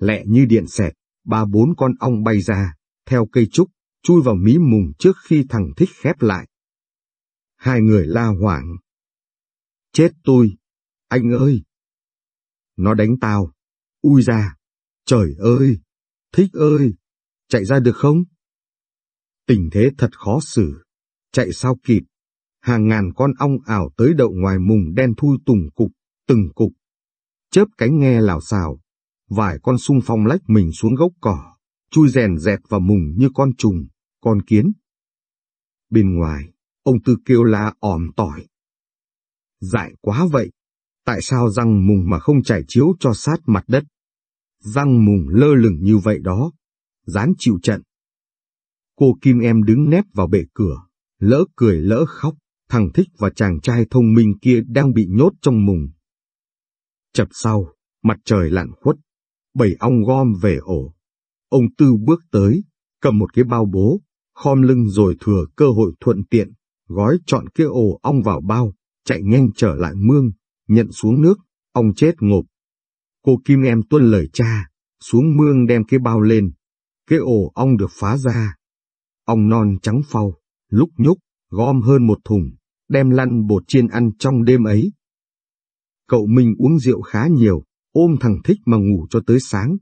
Lẹ như điện xẹt, ba bốn con ong bay ra, theo cây trúc, chui vào mí mùng trước khi thằng thích khép lại. Hai người la hoảng. Chết tôi! Anh ơi! Nó đánh tao! Ui ra! Trời ơi! Thích ơi! Chạy ra được không? Tình thế thật khó xử. Chạy sao kịp? Hàng ngàn con ong ảo tới đậu ngoài mùng đen thui tùng cục, từng cục. Chớp cánh nghe lào xào. Vài con sung phong lách mình xuống gốc cỏ, chui rèn dẹt vào mùng như con trùng, con kiến. Bên ngoài, ông Tư kêu la òm tỏi. Dại quá vậy, tại sao răng mùng mà không trải chiếu cho sát mặt đất? Răng mùng lơ lửng như vậy đó, dán chịu trận. Cô Kim em đứng nép vào bệ cửa, lỡ cười lỡ khóc, thằng Thích và chàng trai thông minh kia đang bị nhốt trong mùng. Chập sau, mặt trời lặn khuất, bầy ong gom về ổ. Ông Tư bước tới, cầm một cái bao bố, khom lưng rồi thừa cơ hội thuận tiện, gói trọn cái ổ ong vào bao, chạy nhanh trở lại mương, nhận xuống nước, ong chết ngộp. Cô Kim em tuân lời cha, xuống mương đem cái bao lên, cái ổ ong được phá ra. Ong non trắng phau, lúc nhúc, gom hơn một thùng, đem lăn bột chiên ăn trong đêm ấy. Cậu Minh uống rượu khá nhiều, ôm thằng thích mà ngủ cho tới sáng.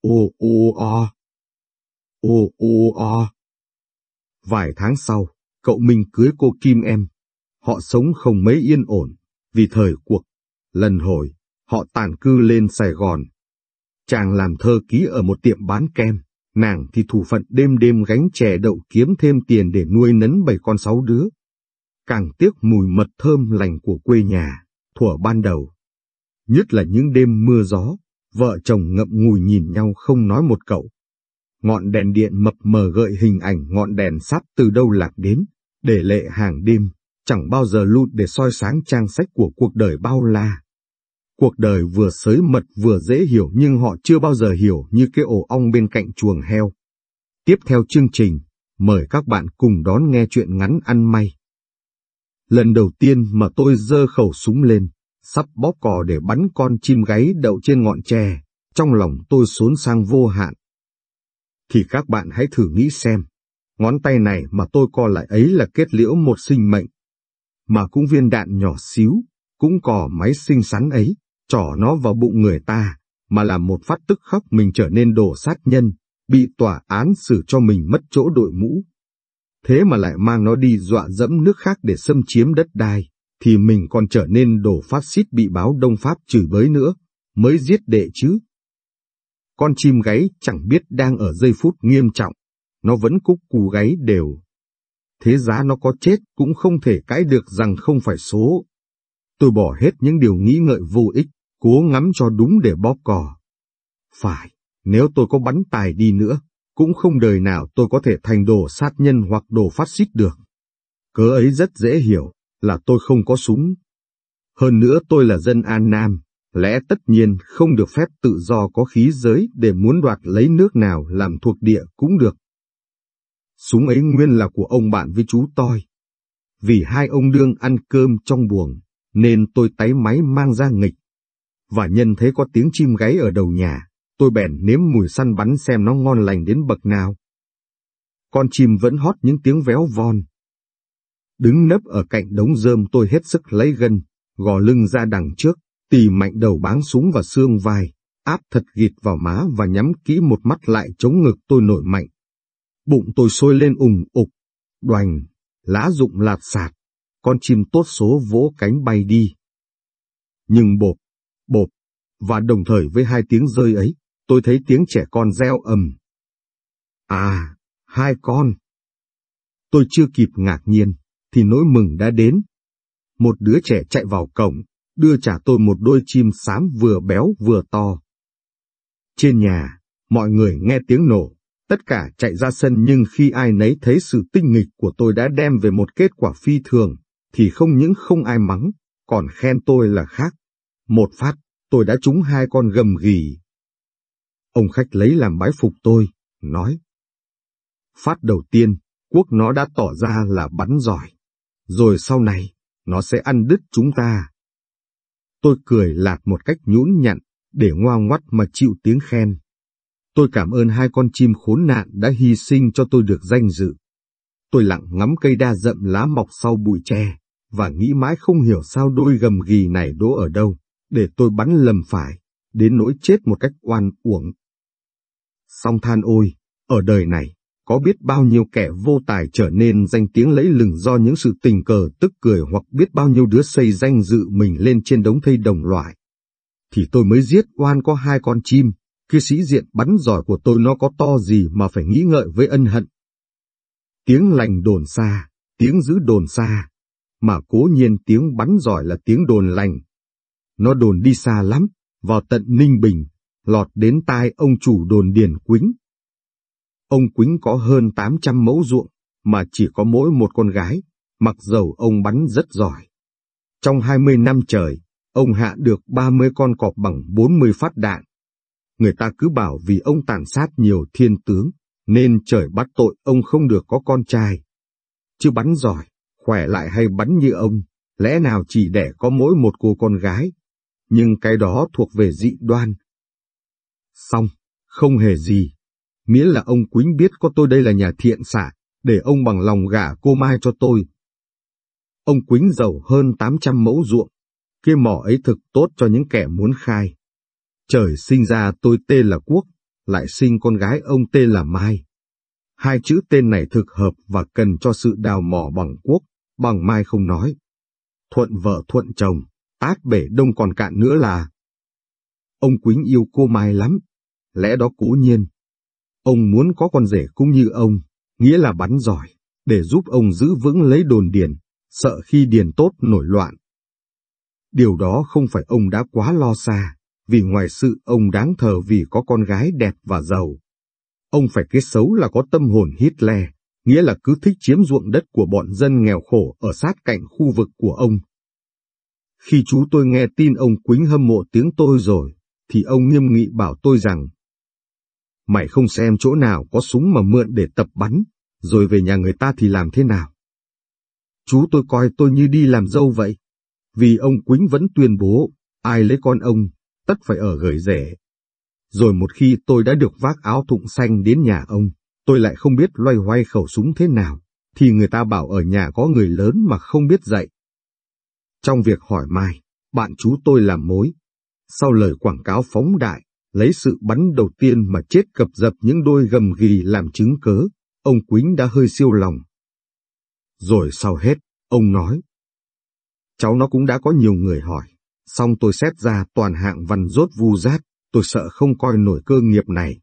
Ô ô o. Ô ô o. Vài tháng sau, cậu Minh cưới cô Kim em. Họ sống không mấy yên ổn, vì thời cuộc. Lần hồi, họ tản cư lên Sài Gòn. Chàng làm thơ ký ở một tiệm bán kem, nàng thì thủ phận đêm đêm gánh chè đậu kiếm thêm tiền để nuôi nấng bảy con sáu đứa. Càng tiếc mùi mật thơm lành của quê nhà, thuở ban đầu. Nhất là những đêm mưa gió, vợ chồng ngậm ngùi nhìn nhau không nói một cậu. Ngọn đèn điện mập mờ gợi hình ảnh ngọn đèn sắt từ đâu lạc đến, để lệ hàng đêm, chẳng bao giờ lụt để soi sáng trang sách của cuộc đời bao la. Cuộc đời vừa sới mật vừa dễ hiểu nhưng họ chưa bao giờ hiểu như cái ổ ong bên cạnh chuồng heo. Tiếp theo chương trình, mời các bạn cùng đón nghe chuyện ngắn ăn may. Lần đầu tiên mà tôi dơ khẩu súng lên, sắp bóp cò để bắn con chim gáy đậu trên ngọn tre, trong lòng tôi xốn sang vô hạn. Thì các bạn hãy thử nghĩ xem, ngón tay này mà tôi co lại ấy là kết liễu một sinh mệnh. Mà cũng viên đạn nhỏ xíu, cũng cò máy xinh xắn ấy, trỏ nó vào bụng người ta, mà làm một phát tức khắc mình trở nên đồ sát nhân, bị tòa án xử cho mình mất chỗ đội mũ. Thế mà lại mang nó đi dọa dẫm nước khác để xâm chiếm đất đai, thì mình còn trở nên đồ phát xít bị báo Đông Pháp chửi bới nữa, mới giết đệ chứ. Con chim gáy chẳng biết đang ở giây phút nghiêm trọng, nó vẫn cúc cù gáy đều. Thế giá nó có chết cũng không thể cãi được rằng không phải số. Tôi bỏ hết những điều nghĩ ngợi vô ích, cố ngắm cho đúng để bóp cò. Phải, nếu tôi có bắn tài đi nữa, cũng không đời nào tôi có thể thành đồ sát nhân hoặc đồ phát xít được. Cớ ấy rất dễ hiểu, là tôi không có súng. Hơn nữa tôi là dân An Nam, lẽ tất nhiên không được phép tự do có khí giới để muốn đoạt lấy nước nào làm thuộc địa cũng được. Súng ấy nguyên là của ông bạn với chú Toi. Vì hai ông đương ăn cơm trong buồng, nên tôi tái máy mang ra nghịch. Và nhân thấy có tiếng chim gáy ở đầu nhà, tôi bèn nếm mùi săn bắn xem nó ngon lành đến bậc nào. Con chim vẫn hót những tiếng véo von. Đứng nấp ở cạnh đống rơm tôi hết sức lấy gân, gò lưng ra đằng trước, tì mạnh đầu báng súng vào xương vai, áp thật gịt vào má và nhắm kỹ một mắt lại chống ngực tôi nổi mạnh. Bụng tôi sôi lên ùng ục, đoành, lá rụng lạt sạt, con chim tốt số vỗ cánh bay đi. Nhưng bộp, bộp, và đồng thời với hai tiếng rơi ấy, tôi thấy tiếng trẻ con reo ầm. À, hai con. Tôi chưa kịp ngạc nhiên, thì nỗi mừng đã đến. Một đứa trẻ chạy vào cổng, đưa trả tôi một đôi chim xám vừa béo vừa to. Trên nhà, mọi người nghe tiếng nổ, tất cả chạy ra sân nhưng khi ai nấy thấy sự tinh nghịch của tôi đã đem về một kết quả phi thường, thì không những không ai mắng, còn khen tôi là khác. Một phát, tôi đã trúng hai con gầm ghì. Ông khách lấy làm bái phục tôi, nói. Phát đầu tiên, quốc nó đã tỏ ra là bắn giỏi. Rồi sau này, nó sẽ ăn đứt chúng ta. Tôi cười lạt một cách nhũn nhặn, để ngoa ngoắt mà chịu tiếng khen. Tôi cảm ơn hai con chim khốn nạn đã hy sinh cho tôi được danh dự. Tôi lặng ngắm cây đa rậm lá mọc sau bụi tre, và nghĩ mãi không hiểu sao đôi gầm ghì này đỗ ở đâu, để tôi bắn lầm phải, đến nỗi chết một cách oan uổng. Song than ôi, ở đời này, có biết bao nhiêu kẻ vô tài trở nên danh tiếng lẫy lừng do những sự tình cờ tức cười hoặc biết bao nhiêu đứa xây danh dự mình lên trên đống thây đồng loại. Thì tôi mới giết oan có hai con chim, kia sĩ diện bắn giỏi của tôi nó có to gì mà phải nghĩ ngợi với ân hận. Tiếng lành đồn xa, tiếng giữ đồn xa, mà cố nhiên tiếng bắn giỏi là tiếng đồn lành. Nó đồn đi xa lắm, vào tận Ninh Bình, lọt đến tai ông chủ đồn Điền Quýnh. Ông Quýnh có hơn 800 mẫu ruộng, mà chỉ có mỗi một con gái, mặc dầu ông bắn rất giỏi. Trong 20 năm trời, ông hạ được 30 con cọp bằng 40 phát đạn. Người ta cứ bảo vì ông tàn sát nhiều thiên tướng, nên trời bắt tội ông không được có con trai. Chứ bắn giỏi, khỏe lại hay bắn như ông, lẽ nào chỉ để có mỗi một cô con gái. Nhưng cái đó thuộc về dị đoan. Xong, không hề gì. Miễn là ông Quýnh biết có tôi đây là nhà thiện xạ, để ông bằng lòng gả cô Mai cho tôi. Ông Quýnh giàu hơn 800 mẫu ruộng, kia mỏ ấy thực tốt cho những kẻ muốn khai. Trời sinh ra tôi tên là Quốc, lại sinh con gái ông tên là Mai. Hai chữ tên này thực hợp và cần cho sự đào mỏ bằng Quốc, bằng Mai không nói. Thuận vợ thuận chồng, tác bể đông còn cạn nữa là. Ông Quýnh yêu cô Mai lắm, lẽ đó cố nhiên. Ông muốn có con rể cũng như ông, nghĩa là bắn giỏi, để giúp ông giữ vững lấy đồn điền, sợ khi điền tốt nổi loạn. Điều đó không phải ông đã quá lo xa, vì ngoài sự ông đáng thờ vì có con gái đẹp và giàu. Ông phải cái xấu là có tâm hồn Hitler, nghĩa là cứ thích chiếm ruộng đất của bọn dân nghèo khổ ở sát cạnh khu vực của ông. Khi chú tôi nghe tin ông Quýnh hâm mộ tiếng tôi rồi, thì ông nghiêm nghị bảo tôi rằng Mày không xem chỗ nào có súng mà mượn để tập bắn, rồi về nhà người ta thì làm thế nào? Chú tôi coi tôi như đi làm dâu vậy, vì ông Quýnh vẫn tuyên bố, ai lấy con ông, tất phải ở gửi rể. Rồi một khi tôi đã được vác áo thụng xanh đến nhà ông, tôi lại không biết loay hoay khẩu súng thế nào, thì người ta bảo ở nhà có người lớn mà không biết dạy. Trong việc hỏi Mai, bạn chú tôi làm mối. Sau lời quảng cáo phóng đại, lấy sự bắn đầu tiên mà chết cập dập những đôi gầm ghì làm chứng cớ, ông Quýnh đã hơi siêu lòng. Rồi sau hết, ông nói. Cháu nó cũng đã có nhiều người hỏi, xong tôi xét ra toàn hạng văn rốt vu rát, tôi sợ không coi nổi cơ nghiệp này.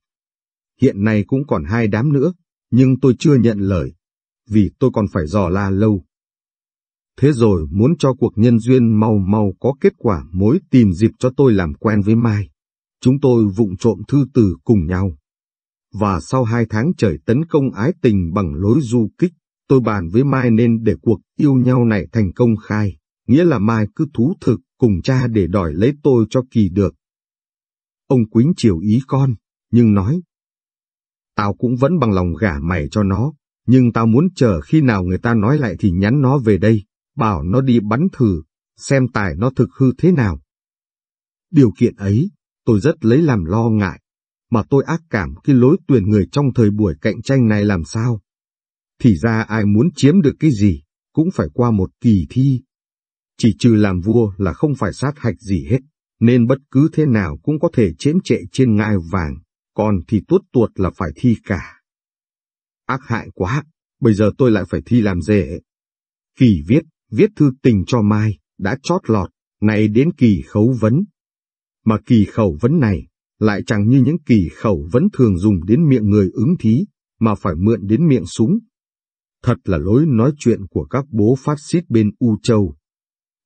Hiện nay cũng còn hai đám nữa, nhưng tôi chưa nhận lời, vì tôi còn phải dò la lâu. Thế rồi muốn cho cuộc nhân duyên mau mau có kết quả mối tìm dịp cho tôi làm quen với Mai. Chúng tôi vụng trộm thư từ cùng nhau. Và sau hai tháng trời tấn công ái tình bằng lối du kích, tôi bàn với Mai nên để cuộc yêu nhau này thành công khai, nghĩa là Mai cứ thú thực cùng cha để đòi lấy tôi cho kỳ được. Ông Quýnh chiều ý con, nhưng nói, Tao cũng vẫn bằng lòng gả mày cho nó, nhưng tao muốn chờ khi nào người ta nói lại thì nhắn nó về đây, bảo nó đi bắn thử, xem tài nó thực hư thế nào. Điều kiện ấy, tôi rất lấy làm lo ngại, mà tôi ác cảm cái lối tuyển người trong thời buổi cạnh tranh này làm sao. Thì ra ai muốn chiếm được cái gì, cũng phải qua một kỳ thi. Chỉ trừ làm vua là không phải sát hạch gì hết, nên bất cứ thế nào cũng có thể chém trệ trên ngai vàng, còn thì tuốt tuột là phải thi cả. Ác hại quá, bây giờ tôi lại phải thi làm rể. Kỳ viết, viết thư tình cho Mai, đã chót lọt, này đến kỳ khấu vấn. Mà kỳ khẩu vấn này, lại chẳng như những kỳ khẩu vấn thường dùng đến miệng người ứng thí, mà phải mượn đến miệng súng. Thật là lối nói chuyện của các bố phát xít bên U Châu.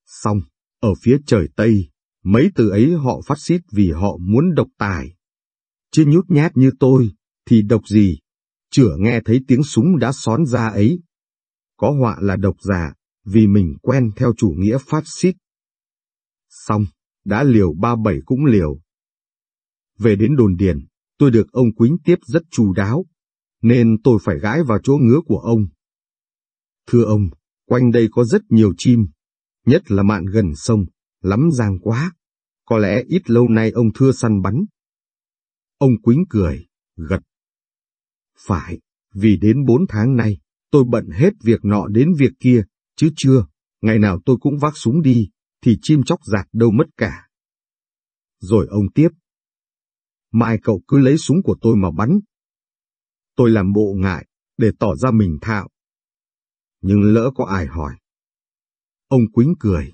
Xong, ở phía trời Tây, mấy từ ấy họ phát xít vì họ muốn độc tài. Chứ nhút nhát như tôi, thì độc gì? Chửa nghe thấy tiếng súng đã xón ra ấy. Có họa là độc giả, vì mình quen theo chủ nghĩa phát xít. Xong, đã liều ba bảy cũng liều. Về đến đồn điền, tôi được ông Quýnh tiếp rất chu đáo, nên tôi phải gãi vào chỗ ngứa của ông. Thưa ông, quanh đây có rất nhiều chim, nhất là mạn gần sông, lắm giang quá. Có lẽ ít lâu nay ông thưa săn bắn. Ông Quýnh cười, gật. Phải, vì đến bốn tháng nay, tôi bận hết việc nọ đến việc kia, chứ chưa, ngày nào tôi cũng vác súng đi, thì chim chóc giạt đâu mất cả. Rồi ông tiếp. Mai cậu cứ lấy súng của tôi mà bắn. Tôi làm bộ ngại, để tỏ ra mình thạo. Nhưng lỡ có ai hỏi. Ông Quýnh cười.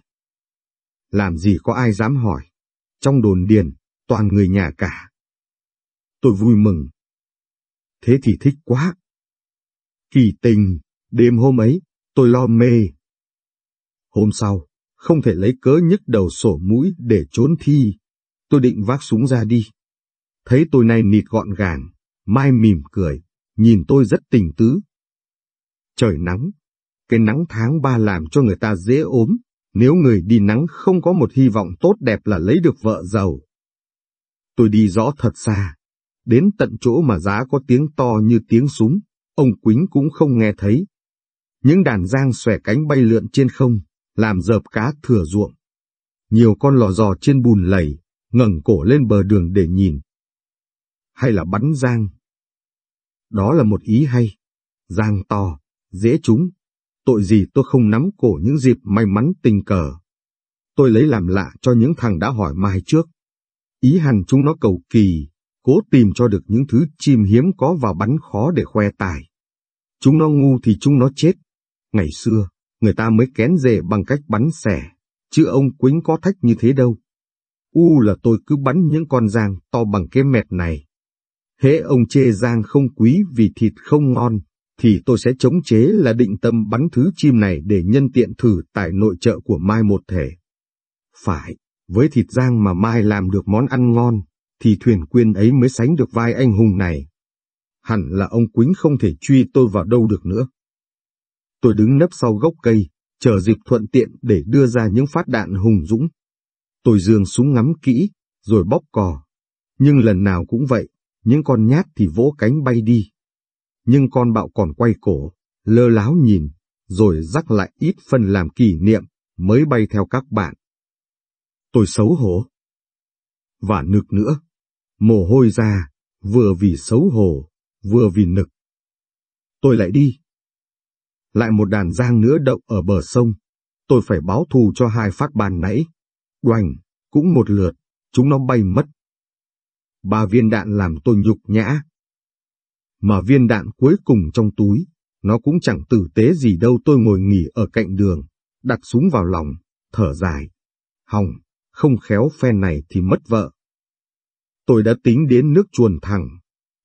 Làm gì có ai dám hỏi. Trong đồn điền, toàn người nhà cả. Tôi vui mừng. Thế thì thích quá. Kỳ tình, đêm hôm ấy, tôi lo mê. Hôm sau, không thể lấy cớ nhức đầu sổ mũi để trốn thi. Tôi định vác súng ra đi. Thấy tôi nay nịt gọn gàng, Mai mỉm cười, nhìn tôi rất tình tứ. Trời nắng, cái nắng tháng ba làm cho người ta dễ ốm, nếu người đi nắng không có một hy vọng tốt đẹp là lấy được vợ giàu. Tôi đi rõ thật xa, đến tận chỗ mà giá có tiếng to như tiếng súng, ông Quýnh cũng không nghe thấy. Những đàn giang xòe cánh bay lượn trên không, làm dợp cá thừa ruộng. Nhiều con lò giò trên bùn lầy, ngẩng cổ lên bờ đường để nhìn. Hay là bắn giang? Đó là một ý hay. Giang to, dễ trúng. Tội gì tôi không nắm cổ những dịp may mắn tình cờ. Tôi lấy làm lạ cho những thằng đã hỏi mai trước. Ý hẳn chúng nó cầu kỳ, cố tìm cho được những thứ chim hiếm có và bắn khó để khoe tài. Chúng nó ngu thì chúng nó chết. Ngày xưa, người ta mới kén rể bằng cách bắn xẻ, chứ ông Quýnh có thách như thế đâu. U là tôi cứ bắn những con giang to bằng cái mẹt này. Hễ ông chê giang không quý vì thịt không ngon, thì tôi sẽ chống chế là định tâm bắn thứ chim này để nhân tiện thử tại nội trợ của Mai một thể. Phải, với thịt giang mà Mai làm được món ăn ngon, thì thuyền quyên ấy mới sánh được vai anh hùng này. Hẳn là ông Quýnh không thể truy tôi vào đâu được nữa. Tôi đứng nấp sau gốc cây, chờ dịp thuận tiện để đưa ra những phát đạn hùng dũng. Tôi dương súng ngắm kỹ, rồi bóp cò. Nhưng lần nào cũng vậy, những con nhát thì vỗ cánh bay đi. Nhưng con bạo còn quay cổ, lơ láo nhìn, rồi rắc lại ít phân làm kỷ niệm, mới bay theo các bạn. Tôi xấu hổ. Và nực nữa, mồ hôi ra, vừa vì xấu hổ, vừa vì nực. Tôi lại đi. Lại một đàn giang nữa đậu ở bờ sông, tôi phải báo thù cho hai phát bàn nãy. Đoành, cũng một lượt, chúng nó bay mất. Ba viên đạn làm tôi nhục nhã. Mà viên đạn cuối cùng trong túi, nó cũng chẳng tử tế gì đâu tôi ngồi nghỉ ở cạnh đường, đặt súng vào lòng, thở dài. Hỏng, không khéo phen này thì mất vợ. Tôi đã tính đến nước chuồn thẳng,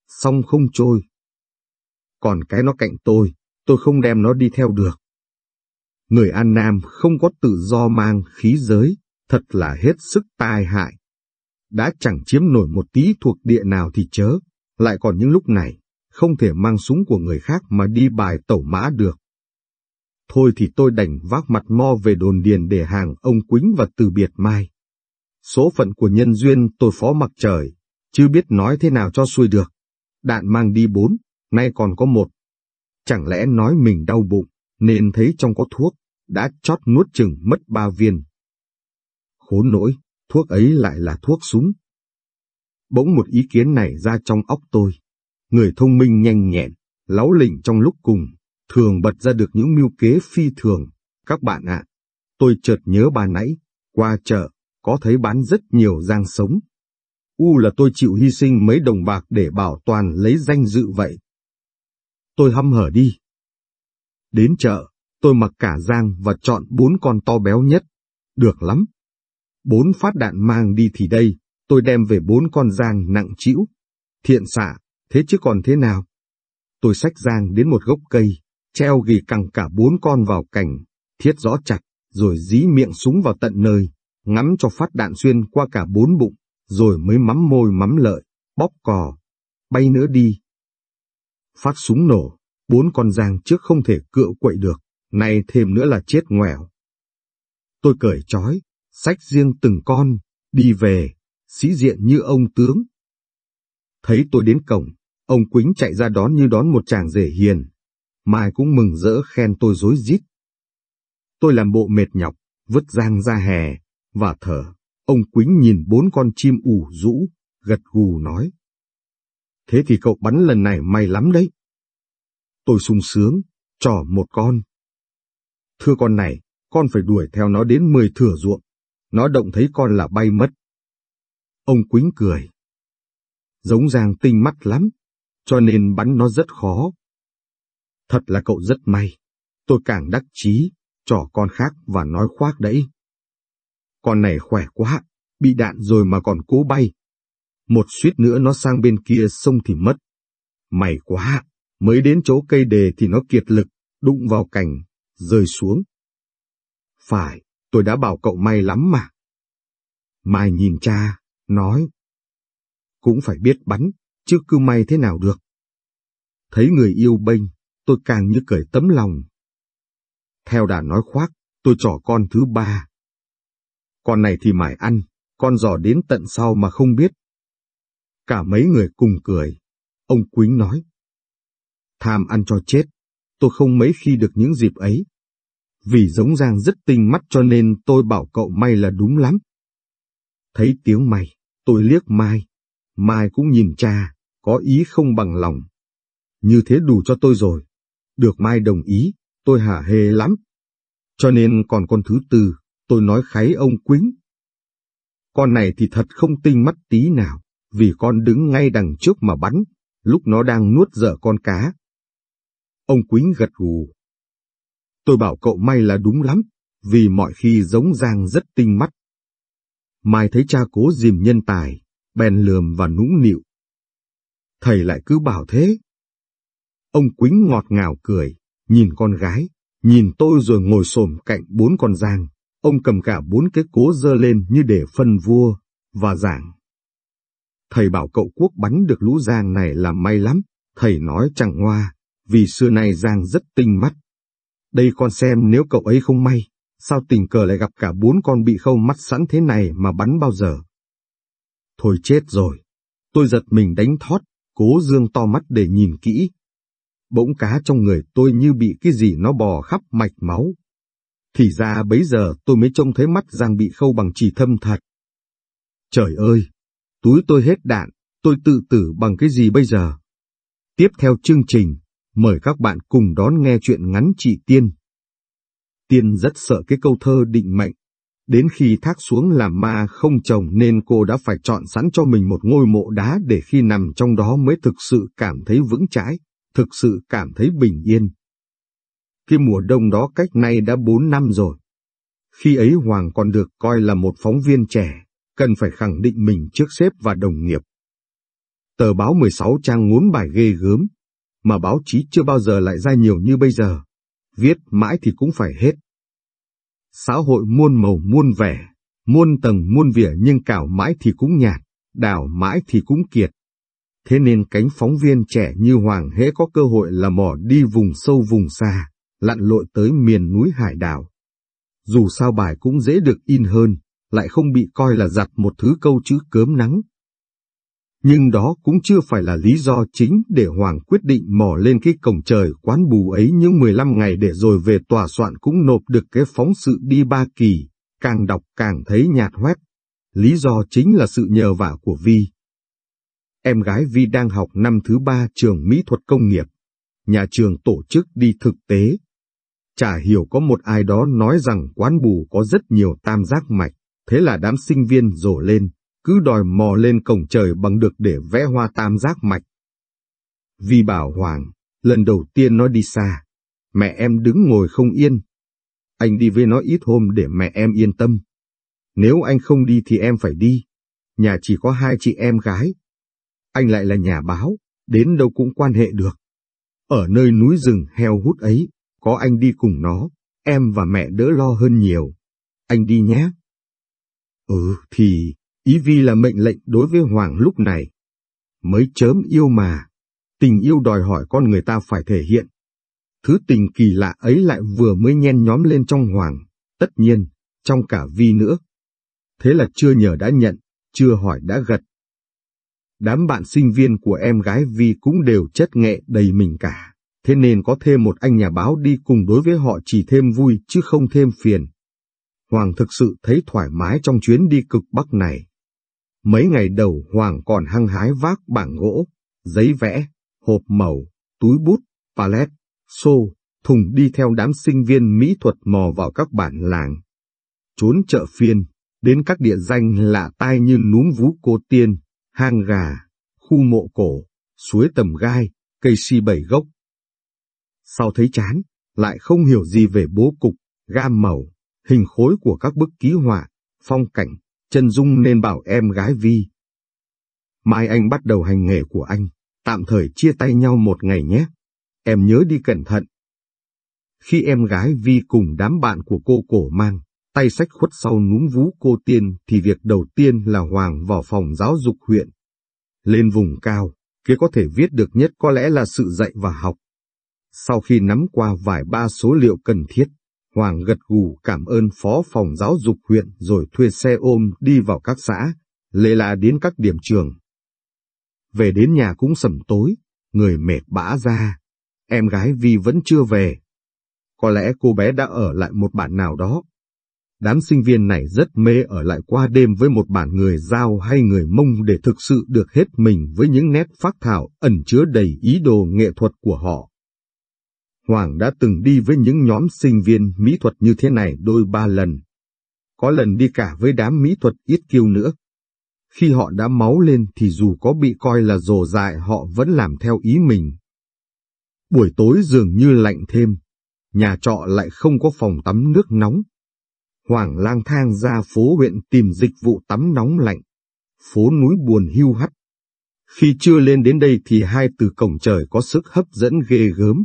song không trôi. Còn cái nó cạnh tôi, tôi không đem nó đi theo được. Người An Nam không có tự do mang khí giới, thật là hết sức tai hại. Đã chẳng chiếm nổi một tí thuộc địa nào thì chớ, lại còn những lúc này, không thể mang súng của người khác mà đi bài tẩu mã được. Thôi thì tôi đành vác mặt mo về đồn điền để hàng ông Quýnh và từ biệt mai. Số phận của nhân duyên tôi phó mặc trời, chưa biết nói thế nào cho xuôi được. Đạn mang đi bốn, nay còn có một. Chẳng lẽ nói mình đau bụng, nên thấy trong có thuốc, đã chót nuốt chừng mất ba viên. Khốn nỗi, thuốc ấy lại là thuốc súng. Bỗng một ý kiến này ra trong óc tôi. Người thông minh nhanh nhẹn, láu lỉnh trong lúc cùng, thường bật ra được những mưu kế phi thường. Các bạn ạ, tôi chợt nhớ bà nãy, qua chợ, có thấy bán rất nhiều giang sống. U là tôi chịu hy sinh mấy đồng bạc để bảo toàn lấy danh dự vậy. Tôi hăm hở đi. Đến chợ, tôi mặc cả giang và chọn bốn con to béo nhất. Được lắm. Bốn phát đạn mang đi thì đây, tôi đem về bốn con giang nặng chịu. Thiện xạ, thế chứ còn thế nào? Tôi xách giang đến một gốc cây, treo ghi căng cả bốn con vào cành, thiết rõ chặt, rồi dí miệng súng vào tận nơi, ngắm cho phát đạn xuyên qua cả bốn bụng, rồi mới mắm môi mắm lợi, bóp cò, bay nữa đi. Phát súng nổ, bốn con giang trước không thể cựa quậy được, nay thêm nữa là chết ngoẻo. Tôi cởi trói, sách riêng từng con, đi về, sĩ diện như ông tướng. Thấy tôi đến cổng, ông Quýnh chạy ra đón như đón một chàng rể hiền. Mai cũng mừng rỡ khen tôi dối rít. Tôi làm bộ mệt nhọc, vứt giang ra hè, và thở. Ông Quýnh nhìn bốn con chim ủ rũ, gật gù nói. Thế thì cậu bắn lần này may lắm đấy. Tôi sung sướng, trỏ một con. Thưa con này, con phải đuổi theo nó đến mười thửa ruộng. Nó động thấy con là bay mất. Ông Quýnh cười. Giống Giang tinh mắt lắm, cho nên bắn nó rất khó. Thật là cậu rất may. Tôi càng đắc chí, trỏ con khác và nói khoác đấy. Con này khỏe quá, bị đạn rồi mà còn cố bay. Một suýt nữa nó sang bên kia sông thì mất. May quá, mới đến chỗ cây đề thì nó kiệt lực, đụng vào cành, rơi xuống. Phải, tôi đã bảo cậu may lắm mà. Mai nhìn cha, nói. Cũng phải biết bắn, chứ cứ may thế nào được. Thấy người yêu bênh, tôi càng như cởi tấm lòng. Theo đà nói khoác, tôi trỏ con thứ ba. Con này thì mải ăn, con dò đến tận sau mà không biết. Cả mấy người cùng cười. Ông Quýnh nói. Tham ăn cho chết, tôi không mấy khi được những dịp ấy. Vì giống Giang rất tinh mắt cho nên tôi bảo cậu may là đúng lắm. Thấy tiếng mày, tôi liếc Mai. Mai cũng nhìn cha, có ý không bằng lòng. Như thế đủ cho tôi rồi. Được Mai đồng ý, tôi hả hê lắm. Cho nên còn con thứ tư, tôi nói kháy ông Quýnh. Con này thì thật không tinh mắt tí nào, vì con đứng ngay đằng trước mà bắn, lúc nó đang nuốt dở con cá. Ông Quýnh gật gù. Tôi bảo cậu may là đúng lắm, vì mọi khi giống Giang rất tinh mắt. Mai thấy cha cố dìm nhân tài, bèn lườm và nũng nịu. Thầy lại cứ bảo thế. Ông Quýnh ngọt ngào cười, nhìn con gái, nhìn tôi rồi ngồi xổm cạnh bốn con Giang. Ông cầm cả bốn cái cố dơ lên như để phân vua, và giảng. Thầy bảo cậu quốc bắn được lũ Giang này là may lắm, thầy nói chẳng hoa, vì xưa nay Giang rất tinh mắt. Đây con xem nếu cậu ấy không may, sao tình cờ lại gặp cả bốn con bị khâu mắt sẵn thế này mà bắn bao giờ? Thôi chết rồi, tôi giật mình đánh thót, cố dương to mắt để nhìn kỹ. Bỗng cá trong người tôi như bị cái gì nó bò khắp mạch máu. Thì ra bấy giờ tôi mới trông thấy mắt Giang bị khâu bằng chỉ thâm thật. Trời ơi, túi tôi hết đạn, tôi tự tử bằng cái gì bây giờ? Tiếp theo chương trình, mời các bạn cùng đón nghe chuyện ngắn chị Tiên. Tiên rất sợ cái câu thơ định mệnh. Đến khi thác xuống làm ma không chồng nên cô đã phải chọn sẵn cho mình một ngôi mộ đá để khi nằm trong đó mới thực sự cảm thấy vững chãi, thực sự cảm thấy bình yên. Cái mùa đông đó cách nay đã bốn năm rồi. Khi ấy Hoàng còn được coi là một phóng viên trẻ, cần phải khẳng định mình trước sếp và đồng nghiệp. Tờ báo 16 trang ngốn bài ghê gớm, mà báo chí chưa bao giờ lại ra nhiều như bây giờ. Viết mãi thì cũng phải hết. Xã hội muôn màu muôn vẻ, muôn tầng muôn vỉa nhưng cào mãi thì cũng nhạt, đảo mãi thì cũng kiệt. Thế nên cánh phóng viên trẻ như Hoàng hễ có cơ hội là mò đi vùng sâu vùng xa, lặn lội tới miền núi hải đảo. Dù sao bài cũng dễ được in hơn, lại không bị coi là giặt một thứ câu chữ cớm nắng. Nhưng đó cũng chưa phải là lý do chính để Hoàng quyết định mò lên cái cổng trời quán bù ấy những 15 ngày để rồi về tòa soạn cũng nộp được cái phóng sự đi ba kỳ, càng đọc càng thấy nhạt hoét. Lý do chính là sự nhờ vả của Vi. Em gái Vi đang học năm thứ ba trường mỹ thuật công nghiệp. Nhà trường tổ chức đi thực tế. Chả hiểu có một ai đó nói rằng quán bù có rất nhiều tam giác mạch, thế là đám sinh viên rổ lên, cứ đòi mò lên cổng trời bằng được để vẽ hoa tam giác mạch. Vi bảo Hoàng, lần đầu tiên nó đi xa, mẹ em đứng ngồi không yên. Anh đi với nó ít hôm để mẹ em yên tâm. Nếu anh không đi thì em phải đi. Nhà chỉ có hai chị em gái. Anh lại là nhà báo, đến đâu cũng quan hệ được. Ở nơi núi rừng heo hút ấy, có anh đi cùng nó, em và mẹ đỡ lo hơn nhiều. Anh đi nhé. Ừ thì, ý vi là mệnh lệnh đối với Hoàng lúc này. Mới chớm yêu mà, tình yêu đòi hỏi con người ta phải thể hiện. Thứ tình kỳ lạ ấy lại vừa mới nhen nhóm lên trong Hoàng, tất nhiên, trong cả vi nữa. Thế là chưa nhờ đã nhận, chưa hỏi đã gật. Đám bạn sinh viên của em gái Vi cũng đều chất nghệ đầy mình cả, thế nên có thêm một anh nhà báo đi cùng đối với họ chỉ thêm vui chứ không thêm phiền. Hoàng thực sự thấy thoải mái trong chuyến đi cực Bắc này. Mấy ngày đầu Hoàng còn hăng hái vác bảng gỗ, giấy vẽ, hộp màu, túi bút, palette, xô, Thùng đi theo đám sinh viên mỹ thuật mò vào các bản làng. Trốn chợ phiên, đến các địa danh lạ tai như núm vú cô tiên, hang gà, khu mộ cổ, suối tầm gai, cây si bảy gốc. Sau thấy chán, lại không hiểu gì về bố cục, gam màu, hình khối của các bức ký họa, phong cảnh, chân dung nên bảo em gái Vi. Mai anh bắt đầu hành nghề của anh, tạm thời chia tay nhau một ngày nhé. Em nhớ đi cẩn thận. Khi em gái Vi cùng đám bạn của cô cổ mang, tay sách khuất sau núm vú cô tiên thì việc đầu tiên là Hoàng vào phòng giáo dục huyện. Lên vùng cao, kia có thể viết được nhất có lẽ là sự dạy và học. Sau khi nắm qua vài ba số liệu cần thiết, Hoàng gật gù cảm ơn phó phòng giáo dục huyện rồi thuê xe ôm đi vào các xã, lê la đến các điểm trường. Về đến nhà cũng sầm tối, người mệt bã ra, em gái Vi vẫn chưa về. Có lẽ cô bé đã ở lại một bản nào đó. Đám sinh viên này rất mê ở lại qua đêm với một bản người Giao hay người Mông để thực sự được hết mình với những nét phác thảo ẩn chứa đầy ý đồ nghệ thuật của họ. Hoàng đã từng đi với những nhóm sinh viên mỹ thuật như thế này đôi ba lần. Có lần đi cả với đám mỹ thuật ít kiêu nữa. Khi họ đã máu lên thì dù có bị coi là rồ dại họ vẫn làm theo ý mình. Buổi tối dường như lạnh thêm, nhà trọ lại không có phòng tắm nước nóng. Hoàng lang thang ra phố huyện tìm dịch vụ tắm nóng lạnh. Phố núi buồn hưu hắt. Khi chưa lên đến đây thì hai từ cổng trời có sức hấp dẫn ghê gớm.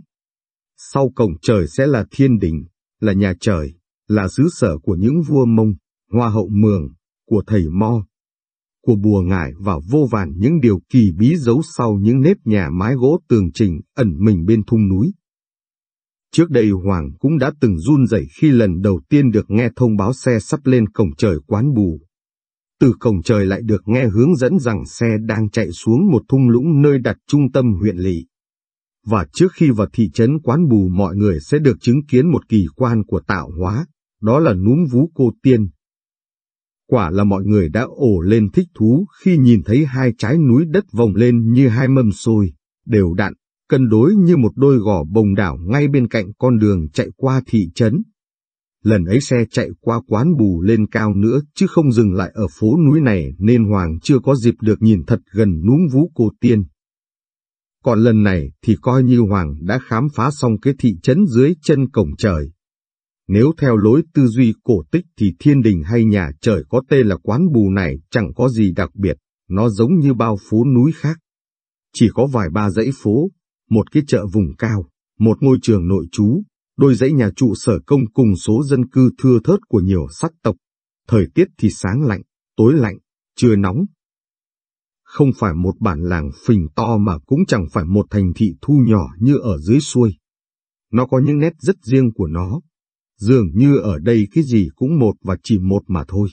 Sau cổng trời sẽ là thiên đình, là nhà trời, là xứ sở của những vua mông, hoa hậu mường, của thầy mo, của bùa ngải và vô vàn những điều kỳ bí giấu sau những nếp nhà mái gỗ tường trình ẩn mình bên thung núi. Trước đây Hoàng cũng đã từng run rẩy khi lần đầu tiên được nghe thông báo xe sắp lên cổng trời quán bù. Từ cổng trời lại được nghe hướng dẫn rằng xe đang chạy xuống một thung lũng nơi đặt trung tâm huyện lỵ và trước khi vào thị trấn quán bù mọi người sẽ được chứng kiến một kỳ quan của tạo hóa, đó là núm vú cô tiên. Quả là mọi người đã ổ lên thích thú khi nhìn thấy hai trái núi đất vòng lên như hai mâm xôi, đều đặn, cân đối như một đôi gò bồng đảo ngay bên cạnh con đường chạy qua thị trấn. Lần ấy xe chạy qua quán bù lên cao nữa chứ không dừng lại ở phố núi này nên Hoàng chưa có dịp được nhìn thật gần núm vú cô tiên. Còn lần này thì coi như Hoàng đã khám phá xong cái thị trấn dưới chân cổng trời. Nếu theo lối tư duy cổ tích thì thiên đình hay nhà trời có tên là quán bù này chẳng có gì đặc biệt, nó giống như bao phố núi khác. Chỉ có vài ba dãy phố, một cái chợ vùng cao, một ngôi trường nội trú, đôi dãy nhà trụ sở công cùng số dân cư thưa thớt của nhiều sắc tộc. Thời tiết thì sáng lạnh, tối lạnh, trưa nóng, không phải một bản làng phình to mà cũng chẳng phải một thành thị thu nhỏ như ở dưới xuôi. Nó có những nét rất riêng của nó, dường như ở đây cái gì cũng một và chỉ một mà thôi.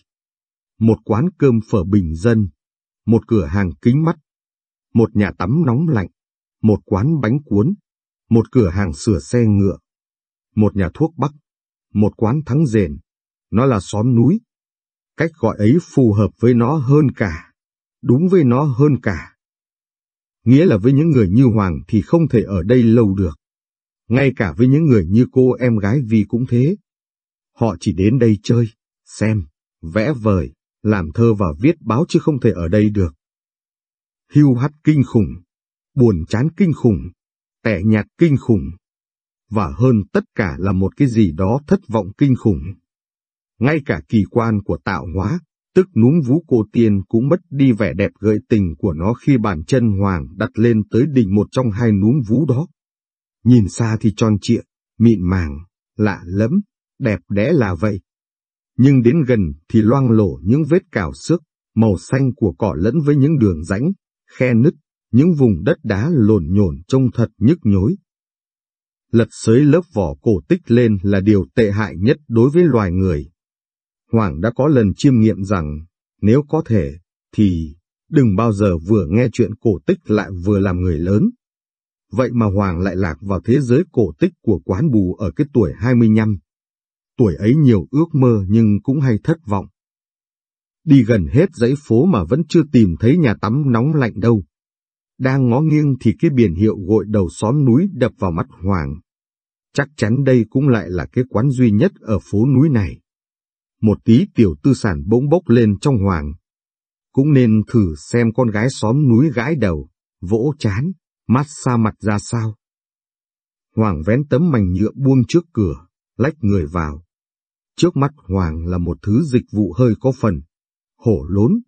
Một quán cơm phở bình dân, một cửa hàng kính mắt, một nhà tắm nóng lạnh, một quán bánh cuốn, một cửa hàng sửa xe ngựa, một nhà thuốc bắc, một quán thắng rền, nó là xóm núi. Cách gọi ấy phù hợp với nó hơn cả đúng với nó hơn cả. Nghĩa là với những người như Hoàng thì không thể ở đây lâu được. Ngay cả với những người như cô em gái Vi cũng thế. Họ chỉ đến đây chơi, xem, vẽ vời, làm thơ và viết báo chứ không thể ở đây được. Hưu hắt kinh khủng, buồn chán kinh khủng, tẻ nhạt kinh khủng, và hơn tất cả là một cái gì đó thất vọng kinh khủng. Ngay cả kỳ quan của tạo hóa, tức núm vú cô tiên cũng mất đi vẻ đẹp gợi tình của nó khi bàn chân hoàng đặt lên tới đỉnh một trong hai núm vú đó. Nhìn xa thì tròn trịa, mịn màng, lạ lẫm, đẹp đẽ là vậy. Nhưng đến gần thì loang lổ những vết cào xước, màu xanh của cỏ lẫn với những đường rãnh, khe nứt, những vùng đất đá lồn nhổn trông thật nhức nhối. Lật xới lớp vỏ cổ tích lên là điều tệ hại nhất đối với loài người. Hoàng đã có lần chiêm nghiệm rằng, nếu có thể, thì đừng bao giờ vừa nghe chuyện cổ tích lại vừa làm người lớn. Vậy mà Hoàng lại lạc vào thế giới cổ tích của quán bù ở cái tuổi 25. Tuổi ấy nhiều ước mơ nhưng cũng hay thất vọng. Đi gần hết dãy phố mà vẫn chưa tìm thấy nhà tắm nóng lạnh đâu. Đang ngó nghiêng thì cái biển hiệu gội đầu xóm núi đập vào mắt Hoàng. chắc chắn đây cũng lại là cái quán duy nhất ở phố núi này. Một tí tiểu tư sản bỗng bốc lên trong Hoàng. Cũng nên thử xem con gái xóm núi gãi đầu, vỗ chán, mát xa mặt ra sao. Hoàng vén tấm mảnh nhựa buông trước cửa, lách người vào. Trước mắt Hoàng là một thứ dịch vụ hơi có phần, hổ lốn.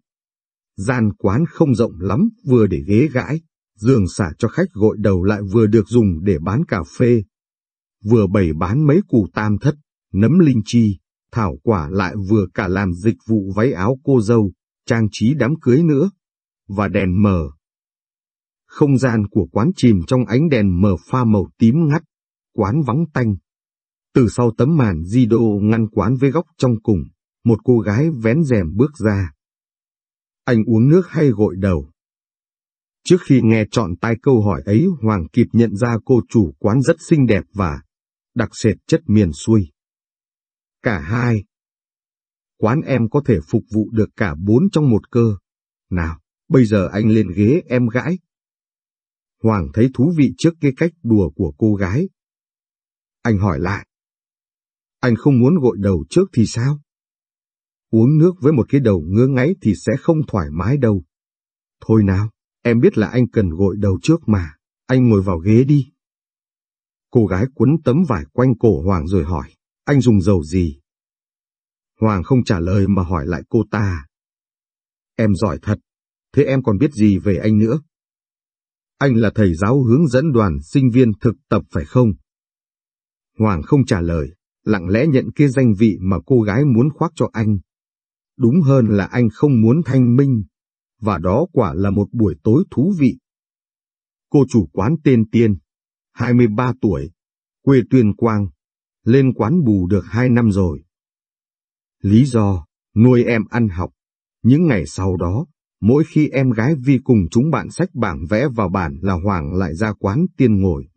Gian quán không rộng lắm, vừa để ghế gãi, giường xả cho khách gội đầu lại vừa được dùng để bán cà phê. Vừa bày bán mấy củ tam thất, nấm linh chi, thảo quả lại vừa cả làm dịch vụ váy áo cô dâu, trang trí đám cưới nữa, và đèn mờ. Không gian của quán chìm trong ánh đèn mờ pha màu tím ngắt, quán vắng tanh. Từ sau tấm màn di độ ngăn quán với góc trong cùng, một cô gái vén rèm bước ra. Anh uống nước hay gội đầu? Trước khi nghe chọn tai câu hỏi ấy Hoàng kịp nhận ra cô chủ quán rất xinh đẹp và đặc sệt chất miền xuôi. Cả hai. Quán em có thể phục vụ được cả bốn trong một cơ. Nào, bây giờ anh lên ghế em gãi. Hoàng thấy thú vị trước cái cách đùa của cô gái. Anh hỏi lại. Anh không muốn gội đầu trước thì sao? Uống nước với một cái đầu ngứa ngáy thì sẽ không thoải mái đâu. Thôi nào, em biết là anh cần gội đầu trước mà, anh ngồi vào ghế đi. Cô gái quấn tấm vải quanh cổ Hoàng rồi hỏi, anh dùng dầu gì? Hoàng không trả lời mà hỏi lại cô ta. Em giỏi thật, thế em còn biết gì về anh nữa? Anh là thầy giáo hướng dẫn đoàn sinh viên thực tập phải không? Hoàng không trả lời, lặng lẽ nhận kia danh vị mà cô gái muốn khoác cho anh. Đúng hơn là anh không muốn thanh minh, và đó quả là một buổi tối thú vị. Cô chủ quán tên Tiên, 23 tuổi, quê Tuyên Quang, lên quán bù được hai năm rồi. Lý do, nuôi em ăn học. Những ngày sau đó, mỗi khi em gái Vi cùng chúng bạn sách bảng vẽ vào bản là Hoàng lại ra quán Tiên ngồi.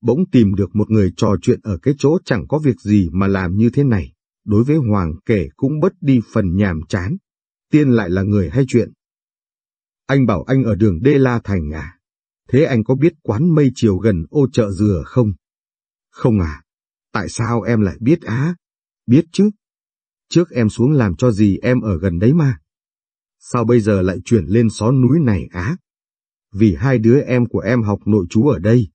Bỗng tìm được một người trò chuyện ở cái chỗ chẳng có việc gì mà làm như thế này. Đối với Hoàng kể cũng bớt đi phần nhàm chán. Tiên lại là người hay chuyện. Anh bảo anh ở đường Đê La Thành à? Thế anh có biết quán mây chiều gần ô chợ dừa không? Không à? Tại sao em lại biết á? Biết chứ. Trước em xuống làm cho gì em ở gần đấy mà. Sao bây giờ lại chuyển lên xó núi này á? Vì hai đứa em của em học nội chú ở đây.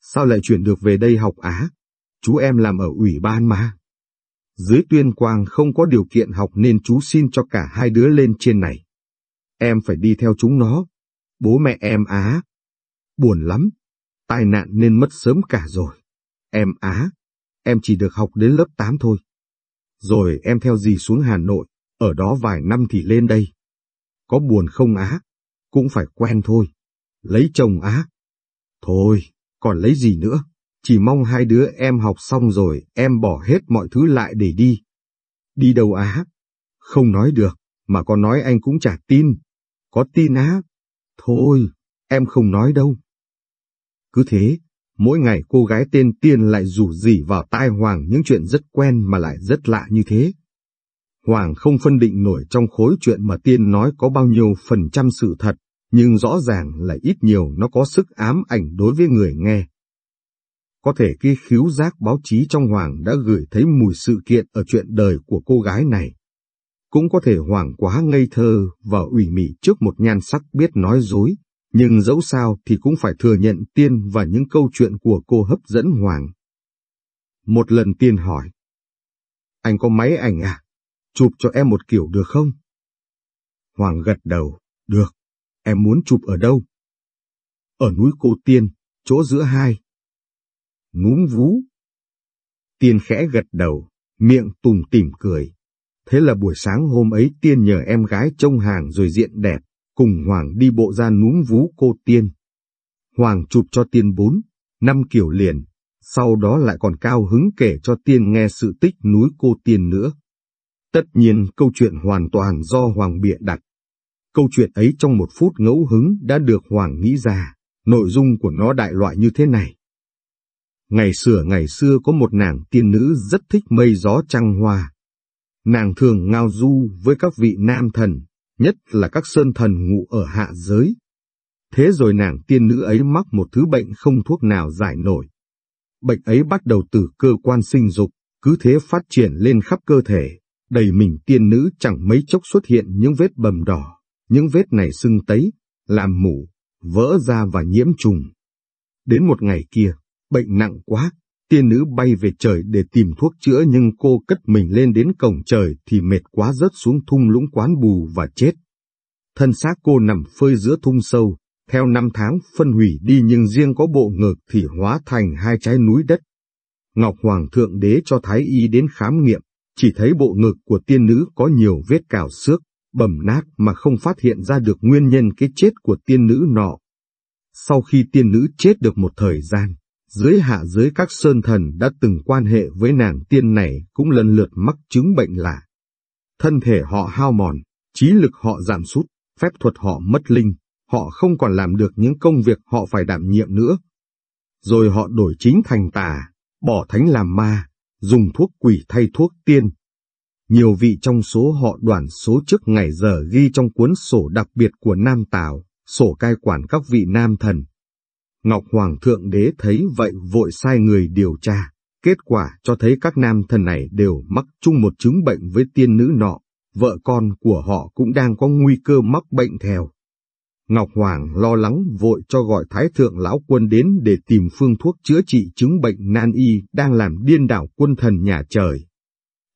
Sao lại chuyển được về đây học á? Chú em làm ở ủy ban mà. Dưới tuyên quang không có điều kiện học nên chú xin cho cả hai đứa lên trên này. Em phải đi theo chúng nó. Bố mẹ em á. Buồn lắm. Tai nạn nên mất sớm cả rồi. Em á. Em chỉ được học đến lớp 8 thôi. Rồi em theo dì xuống Hà Nội, ở đó vài năm thì lên đây. Có buồn không á? Cũng phải quen thôi. Lấy chồng á? Thôi, còn lấy gì nữa? Chỉ mong hai đứa em học xong rồi em bỏ hết mọi thứ lại để đi. Đi đâu á? Không nói được, mà có nói anh cũng chả tin. Có tin á? Thôi, em không nói đâu. Cứ thế, mỗi ngày cô gái tên Tiên lại rủ rỉ vào tai Hoàng những chuyện rất quen mà lại rất lạ như thế. Hoàng không phân định nổi trong khối chuyện mà Tiên nói có bao nhiêu phần trăm sự thật, nhưng rõ ràng là ít nhiều nó có sức ám ảnh đối với người nghe. Có thể cái khiếu giác báo chí trong Hoàng đã gửi thấy mùi sự kiện ở chuyện đời của cô gái này. Cũng có thể Hoàng quá ngây thơ và ủy mị trước một nhan sắc biết nói dối, nhưng dẫu sao thì cũng phải thừa nhận Tiên và những câu chuyện của cô hấp dẫn Hoàng. Một lần Tiên hỏi, Anh có máy ảnh à? Chụp cho em một kiểu được không? Hoàng gật đầu, được, em muốn chụp ở đâu? Ở núi Cô Tiên, chỗ giữa hai. Núm vú. Tiên khẽ gật đầu, miệng tùm tỉm cười. Thế là buổi sáng hôm ấy Tiên nhờ em gái trông hàng rồi diện đẹp, cùng Hoàng đi bộ ra núm vú cô Tiên. Hoàng chụp cho Tiên bốn, năm kiểu liền, sau đó lại còn cao hứng kể cho Tiên nghe sự tích núi cô Tiên nữa. Tất nhiên câu chuyện hoàn toàn do Hoàng bịa đặt. Câu chuyện ấy trong một phút ngẫu hứng đã được Hoàng nghĩ ra, nội dung của nó đại loại như thế này. Ngày xưa ngày xưa có một nàng tiên nữ rất thích mây gió trăng hoa. Nàng thường ngao du với các vị nam thần, nhất là các sơn thần ngụ ở hạ giới. Thế rồi nàng tiên nữ ấy mắc một thứ bệnh không thuốc nào giải nổi. Bệnh ấy bắt đầu từ cơ quan sinh dục, cứ thế phát triển lên khắp cơ thể, đầy mình tiên nữ chẳng mấy chốc xuất hiện những vết bầm đỏ, những vết này sưng tấy, làm mủ, vỡ ra và nhiễm trùng. Đến một ngày kia, bệnh nặng quá, tiên nữ bay về trời để tìm thuốc chữa nhưng cô cất mình lên đến cổng trời thì mệt quá rớt xuống thung lũng quán bù và chết. Thân xác cô nằm phơi giữa thung sâu, theo năm tháng phân hủy đi nhưng riêng có bộ ngực thì hóa thành hai trái núi đất. Ngọc Hoàng Thượng Đế cho Thái Y đến khám nghiệm, chỉ thấy bộ ngực của tiên nữ có nhiều vết cào xước, bầm nát mà không phát hiện ra được nguyên nhân cái chết của tiên nữ nọ. Sau khi tiên nữ chết được một thời gian, dưới hạ giới các sơn thần đã từng quan hệ với nàng tiên này cũng lần lượt mắc chứng bệnh lạ. Thân thể họ hao mòn, trí lực họ giảm sút, phép thuật họ mất linh, họ không còn làm được những công việc họ phải đảm nhiệm nữa. Rồi họ đổi chính thành tà, bỏ thánh làm ma, dùng thuốc quỷ thay thuốc tiên. Nhiều vị trong số họ đoàn số trước ngày giờ ghi trong cuốn sổ đặc biệt của Nam Tào, sổ cai quản các vị nam thần. Ngọc Hoàng Thượng Đế thấy vậy vội sai người điều tra, kết quả cho thấy các nam thần này đều mắc chung một chứng bệnh với tiên nữ nọ, vợ con của họ cũng đang có nguy cơ mắc bệnh theo. Ngọc Hoàng lo lắng vội cho gọi Thái Thượng Lão Quân đến để tìm phương thuốc chữa trị chứng bệnh nan y đang làm điên đảo quân thần nhà trời.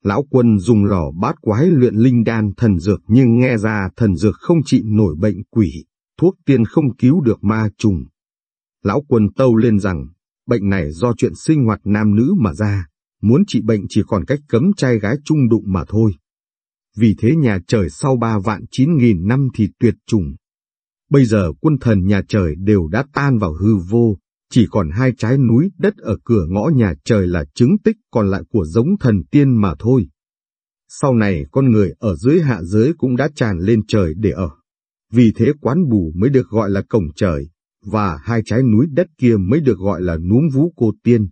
Lão Quân dùng lò bát quái luyện linh đan thần dược nhưng nghe ra thần dược không trị nổi bệnh quỷ, thuốc tiên không cứu được ma trùng. Lão Quân tâu lên rằng, bệnh này do chuyện sinh hoạt nam nữ mà ra, muốn trị bệnh chỉ còn cách cấm trai gái chung đụng mà thôi. Vì thế nhà trời sau ba vạn chín nghìn năm thì tuyệt chủng, Bây giờ quân thần nhà trời đều đã tan vào hư vô, chỉ còn hai trái núi đất ở cửa ngõ nhà trời là chứng tích còn lại của giống thần tiên mà thôi. Sau này con người ở dưới hạ giới cũng đã tràn lên trời để ở. Vì thế quán bù mới được gọi là cổng trời, và hai trái núi đất kia mới được gọi là núm vũ cô tiên.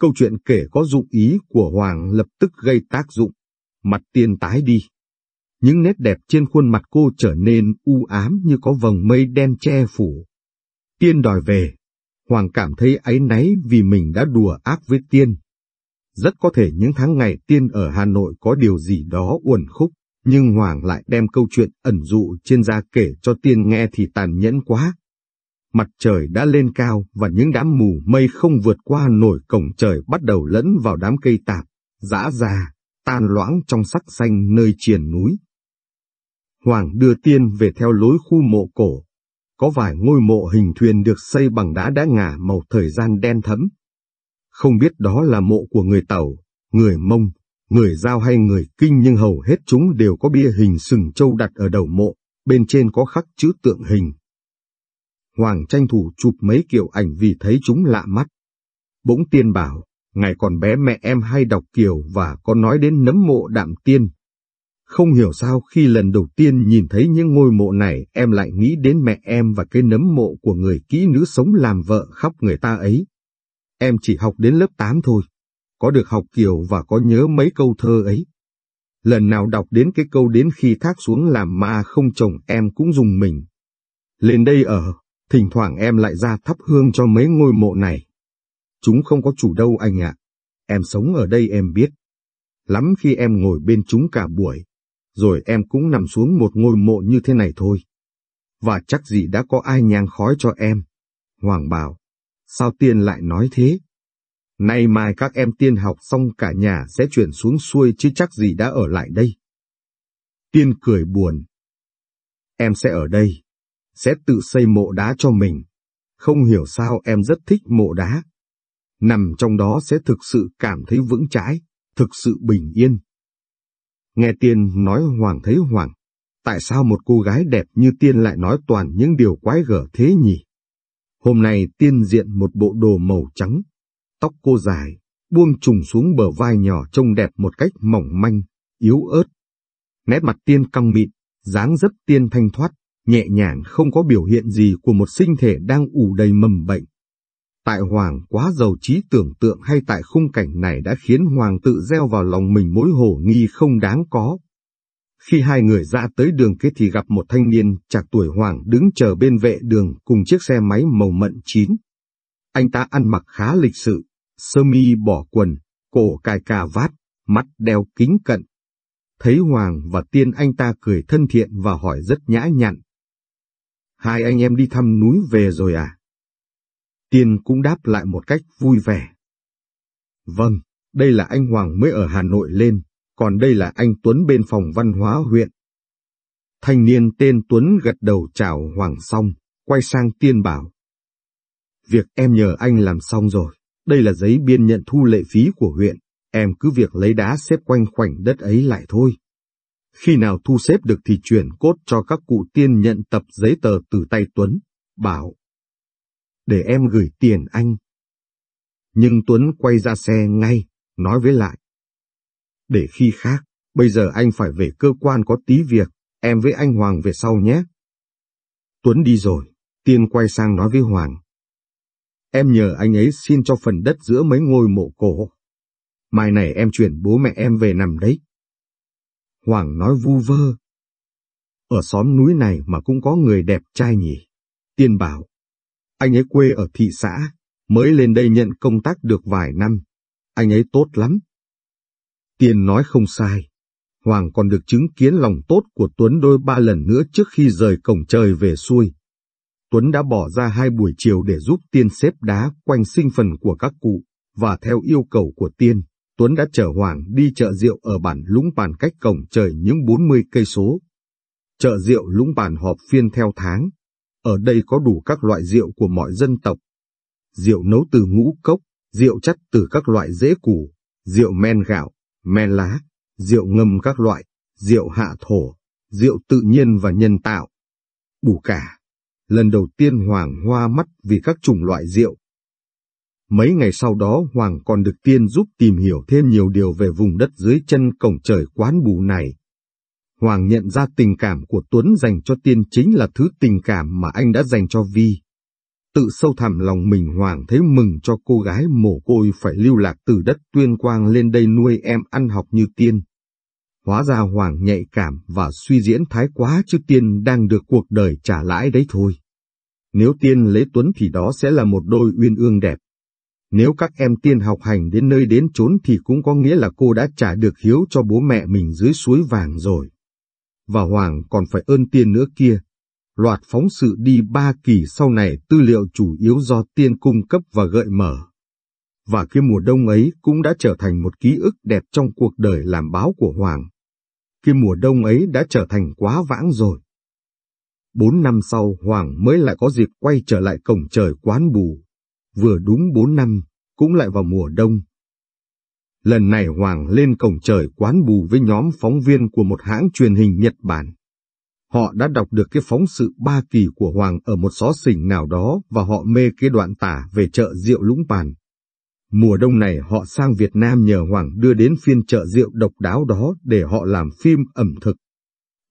Câu chuyện kể có dụng ý của Hoàng lập tức gây tác dụng, mặt tiên tái đi. Những nét đẹp trên khuôn mặt cô trở nên u ám như có vầng mây đen che phủ. Tiên đòi về. Hoàng cảm thấy áy náy vì mình đã đùa ác với Tiên. Rất có thể những tháng ngày Tiên ở Hà Nội có điều gì đó uẩn khúc, nhưng Hoàng lại đem câu chuyện ẩn dụ trên da kể cho Tiên nghe thì tàn nhẫn quá. Mặt trời đã lên cao và những đám mù mây không vượt qua nổi cổng trời bắt đầu lẫn vào đám cây tạp, dã ra, tan loãng trong sắc xanh nơi triền núi. Hoàng đưa tiên về theo lối khu mộ cổ. Có vài ngôi mộ hình thuyền được xây bằng đá đã ngả màu thời gian đen thẫm. Không biết đó là mộ của người Tàu, người Mông, người Giao hay người Kinh nhưng hầu hết chúng đều có bia hình sừng châu đặt ở đầu mộ, bên trên có khắc chữ tượng hình. Hoàng tranh thủ chụp mấy kiểu ảnh vì thấy chúng lạ mắt. Bỗng tiên bảo, ngày còn bé mẹ em hay đọc kiều và có nói đến nấm mộ đạm tiên, không hiểu sao khi lần đầu tiên nhìn thấy những ngôi mộ này em lại nghĩ đến mẹ em và cái nấm mộ của người kỹ nữ sống làm vợ khóc người ta ấy. Em chỉ học đến lớp 8 thôi, có được học kiều và có nhớ mấy câu thơ ấy. Lần nào đọc đến cái câu đến khi thác xuống làm ma không chồng em cũng dùng mình. Lên đây ở, thỉnh thoảng em lại ra thắp hương cho mấy ngôi mộ này. Chúng không có chủ đâu anh ạ. Em sống ở đây em biết. Lắm khi em ngồi bên chúng cả buổi, rồi em cũng nằm xuống một ngôi mộ như thế này thôi. Và chắc gì đã có ai nhang khói cho em. Hoàng bảo, sao tiên lại nói thế? Nay mai các em tiên học xong cả nhà sẽ chuyển xuống xuôi chứ chắc gì đã ở lại đây. Tiên cười buồn. Em sẽ ở đây, sẽ tự xây mộ đá cho mình. Không hiểu sao em rất thích mộ đá. Nằm trong đó sẽ thực sự cảm thấy vững chãi, thực sự bình yên. Nghe Tiên nói Hoàng thấy Hoàng, tại sao một cô gái đẹp như Tiên lại nói toàn những điều quái gở thế nhỉ? Hôm nay Tiên diện một bộ đồ màu trắng, tóc cô dài, buông trùng xuống bờ vai nhỏ trông đẹp một cách mỏng manh, yếu ớt. Nét mặt Tiên căng mịn, dáng dấp Tiên thanh thoát, nhẹ nhàng không có biểu hiện gì của một sinh thể đang ủ đầy mầm bệnh. Tại Hoàng quá giàu trí tưởng tượng hay tại khung cảnh này đã khiến Hoàng tự gieo vào lòng mình mối hồ nghi không đáng có. Khi hai người ra tới đường kết thì gặp một thanh niên chạc tuổi Hoàng đứng chờ bên vệ đường cùng chiếc xe máy màu mận chín. Anh ta ăn mặc khá lịch sự, sơ mi bỏ quần, cổ cài cà vát, mắt đeo kính cận. Thấy Hoàng và Tiên anh ta cười thân thiện và hỏi rất nhã nhặn. Hai anh em đi thăm núi về rồi à? Tiên cũng đáp lại một cách vui vẻ. Vâng, đây là anh Hoàng mới ở Hà Nội lên, còn đây là anh Tuấn bên phòng văn hóa huyện. Thanh niên tên Tuấn gật đầu chào Hoàng xong, quay sang Tiên bảo. Việc em nhờ anh làm xong rồi, đây là giấy biên nhận thu lệ phí của huyện, em cứ việc lấy đá xếp quanh khoảnh đất ấy lại thôi. Khi nào thu xếp được thì chuyển cốt cho các cụ tiên nhận tập giấy tờ từ tay Tuấn, bảo. Để em gửi tiền anh. Nhưng Tuấn quay ra xe ngay, nói với lại. Để khi khác, bây giờ anh phải về cơ quan có tí việc, em với anh Hoàng về sau nhé. Tuấn đi rồi, Tiên quay sang nói với Hoàng. Em nhờ anh ấy xin cho phần đất giữa mấy ngôi mộ cổ. Mai này em chuyển bố mẹ em về nằm đấy. Hoàng nói vu vơ. Ở xóm núi này mà cũng có người đẹp trai nhỉ. Tiên bảo. Anh ấy quê ở thị xã, mới lên đây nhận công tác được vài năm. Anh ấy tốt lắm. Tiên nói không sai. Hoàng còn được chứng kiến lòng tốt của Tuấn đôi ba lần nữa trước khi rời cổng trời về xuôi. Tuấn đã bỏ ra hai buổi chiều để giúp Tiên xếp đá quanh sinh phần của các cụ, và theo yêu cầu của Tiên, Tuấn đã chở Hoàng đi chợ rượu ở bản Lũng Bàn cách cổng trời những 40 cây số. Chợ rượu Lũng Bàn họp phiên theo tháng. Ở đây có đủ các loại rượu của mọi dân tộc. Rượu nấu từ ngũ cốc, rượu chắt từ các loại rễ củ, rượu men gạo, men lá, rượu ngâm các loại, rượu hạ thổ, rượu tự nhiên và nhân tạo. Đủ cả. Lần đầu tiên Hoàng hoa mắt vì các chủng loại rượu. Mấy ngày sau đó, Hoàng còn được tiên giúp tìm hiểu thêm nhiều điều về vùng đất dưới chân cổng trời quán bù này. Hoàng nhận ra tình cảm của Tuấn dành cho tiên chính là thứ tình cảm mà anh đã dành cho Vi. Tự sâu thẳm lòng mình, Hoàng thấy mừng cho cô gái mồ côi phải lưu lạc từ đất tuyên quang lên đây nuôi em ăn học như tiên. Hóa ra Hoàng nhạy cảm và suy diễn thái quá chứ tiên đang được cuộc đời trả lãi đấy thôi. Nếu tiên lấy Tuấn thì đó sẽ là một đôi uyên ương đẹp. Nếu các em tiên học hành đến nơi đến chốn thì cũng có nghĩa là cô đã trả được hiếu cho bố mẹ mình dưới suối vàng rồi. Và Hoàng còn phải ơn tiên nữa kia. Loạt phóng sự đi ba kỳ sau này tư liệu chủ yếu do tiên cung cấp và gợi mở. Và cái mùa đông ấy cũng đã trở thành một ký ức đẹp trong cuộc đời làm báo của Hoàng. Cái mùa đông ấy đã trở thành quá vãng rồi. Bốn năm sau Hoàng mới lại có dịp quay trở lại cổng trời quán bù. Vừa đúng bốn năm, cũng lại vào mùa đông. Lần này Hoàng lên cổng trời quán bù với nhóm phóng viên của một hãng truyền hình Nhật Bản. Họ đã đọc được cái phóng sự ba kỳ của Hoàng ở một xó xỉnh nào đó và họ mê cái đoạn tả về chợ rượu Lũng Bàn. Mùa đông này họ sang Việt Nam nhờ Hoàng đưa đến phiên chợ rượu độc đáo đó để họ làm phim ẩm thực.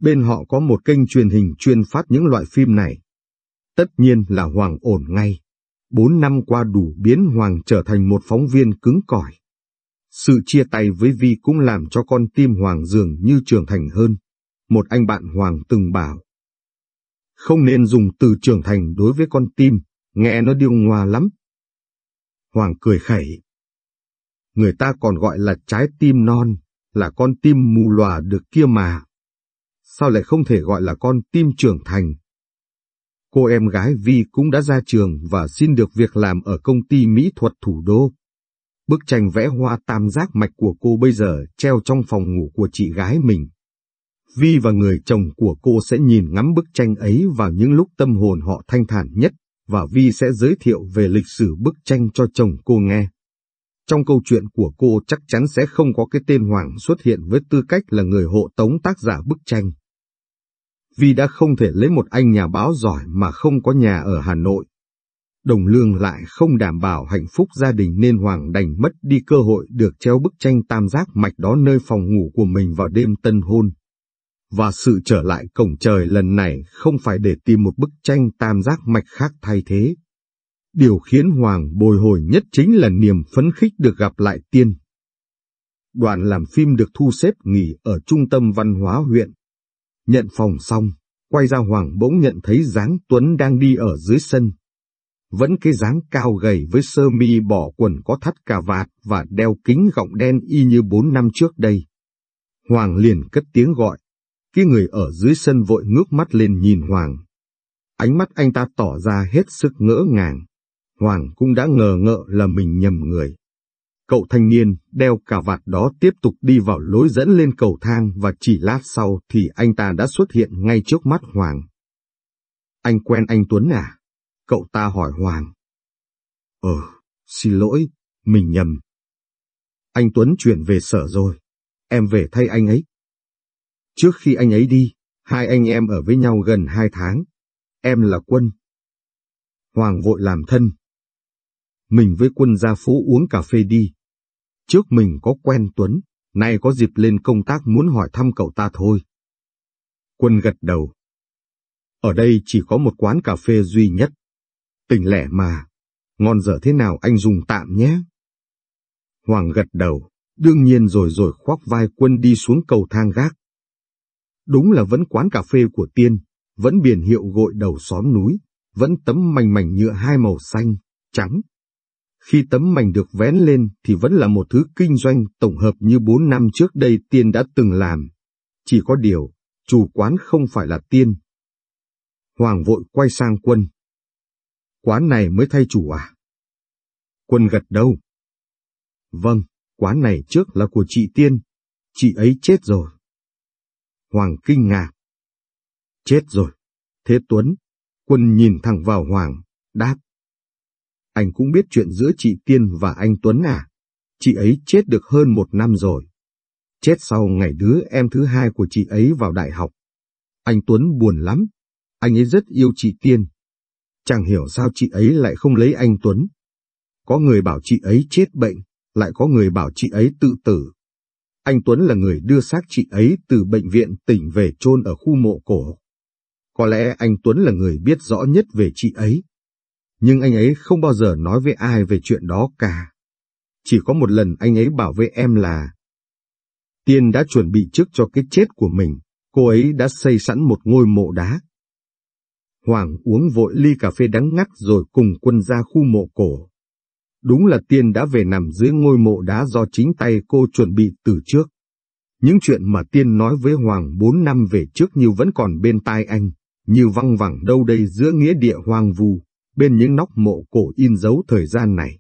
Bên họ có một kênh truyền hình chuyên phát những loại phim này. Tất nhiên là Hoàng ổn ngay. Bốn năm qua đủ biến Hoàng trở thành một phóng viên cứng cỏi. Sự chia tay với Vi cũng làm cho con tim Hoàng dường như trưởng thành hơn. Một anh bạn Hoàng từng bảo. Không nên dùng từ trưởng thành đối với con tim, nghe nó điêu ngoa lắm. Hoàng cười khẩy. Người ta còn gọi là trái tim non, là con tim mù lòa được kia mà. Sao lại không thể gọi là con tim trưởng thành? Cô em gái Vi cũng đã ra trường và xin được việc làm ở công ty mỹ thuật thủ đô. Bức tranh vẽ hoa tam giác mạch của cô bây giờ treo trong phòng ngủ của chị gái mình. Vi và người chồng của cô sẽ nhìn ngắm bức tranh ấy vào những lúc tâm hồn họ thanh thản nhất, và Vi sẽ giới thiệu về lịch sử bức tranh cho chồng cô nghe. Trong câu chuyện của cô chắc chắn sẽ không có cái tên Hoàng xuất hiện với tư cách là người hộ tống tác giả bức tranh vì đã không thể lấy một anh nhà báo giỏi mà không có nhà ở Hà Nội. Đồng lương lại không đảm bảo hạnh phúc gia đình nên Hoàng đành mất đi cơ hội được treo bức tranh tam giác mạch đó nơi phòng ngủ của mình vào đêm tân hôn. Và sự trở lại cổng trời lần này không phải để tìm một bức tranh tam giác mạch khác thay thế. Điều khiến Hoàng bồi hồi nhất chính là niềm phấn khích được gặp lại tiên. Đoạn làm phim được thu xếp nghỉ ở trung tâm văn hóa huyện. Nhận phòng xong, quay ra Hoàng bỗng nhận thấy dáng Tuấn đang đi ở dưới sân. vẫn cái dáng cao gầy với sơ mi bỏ quần có thắt cà vạt và đeo kính gọng đen y như bốn năm trước đây. Hoàng liền cất tiếng gọi, cái người ở dưới sân vội ngước mắt lên nhìn Hoàng. Ánh mắt anh ta tỏ ra hết sức ngỡ ngàng. Hoàng cũng đã ngờ ngợ là mình nhầm người. Cậu thanh niên đeo cà vạt đó tiếp tục đi vào lối dẫn lên cầu thang và chỉ lát sau thì anh ta đã xuất hiện ngay trước mắt Hoàng. Anh quen anh Tuấn à? Cậu ta hỏi Hoàng. Ờ, xin lỗi, mình nhầm. Anh Tuấn chuyển về sở rồi, em về thay anh ấy. Trước khi anh ấy đi, hai anh em ở với nhau gần hai tháng. Em là Quân. Hoàng vội làm thân. Mình với Quân ra phố uống cà phê đi. Trước mình có quen Tuấn, nay có dịp lên công tác muốn hỏi thăm cậu ta thôi. Quân gật đầu. Ở đây chỉ có một quán cà phê duy nhất. Tỉnh lẻ mà, ngon dở thế nào anh dùng tạm nhé. Hoàng gật đầu, đương nhiên rồi rồi khoác vai quân đi xuống cầu thang gác. Đúng là vẫn quán cà phê của tiên, vẫn biển hiệu gội đầu xóm núi, vẫn tấm mảnh mảnh nhựa hai màu xanh, trắng. Khi tấm mảnh được vén lên thì vẫn là một thứ kinh doanh tổng hợp như bốn năm trước đây tiên đã từng làm. Chỉ có điều, chủ quán không phải là tiên. Hoàng vội quay sang quân. Quán này mới thay chủ à? Quân gật đầu. Vâng, quán này trước là của chị Tiên, chị ấy chết rồi. Hoàng kinh ngạc. Chết rồi. Thế Tuấn, quân nhìn thẳng vào Hoàng, đáp. Anh cũng biết chuyện giữa chị Tiên và anh Tuấn à? Chị ấy chết được hơn một năm rồi. Chết sau ngày đứa em thứ hai của chị ấy vào đại học. Anh Tuấn buồn lắm. Anh ấy rất yêu chị Tiên. Chẳng hiểu sao chị ấy lại không lấy anh Tuấn. Có người bảo chị ấy chết bệnh, lại có người bảo chị ấy tự tử. Anh Tuấn là người đưa xác chị ấy từ bệnh viện tỉnh về chôn ở khu mộ cổ. Có lẽ anh Tuấn là người biết rõ nhất về chị ấy. Nhưng anh ấy không bao giờ nói với ai về chuyện đó cả. Chỉ có một lần anh ấy bảo với em là Tiên đã chuẩn bị trước cho cái chết của mình, cô ấy đã xây sẵn một ngôi mộ đá. Hoàng uống vội ly cà phê đắng ngắt rồi cùng quân ra khu mộ cổ. Đúng là tiên đã về nằm dưới ngôi mộ đá do chính tay cô chuẩn bị từ trước. Những chuyện mà tiên nói với Hoàng bốn năm về trước như vẫn còn bên tai anh, như văng vẳng đâu đây giữa nghĩa địa hoang vu, bên những nóc mộ cổ in dấu thời gian này.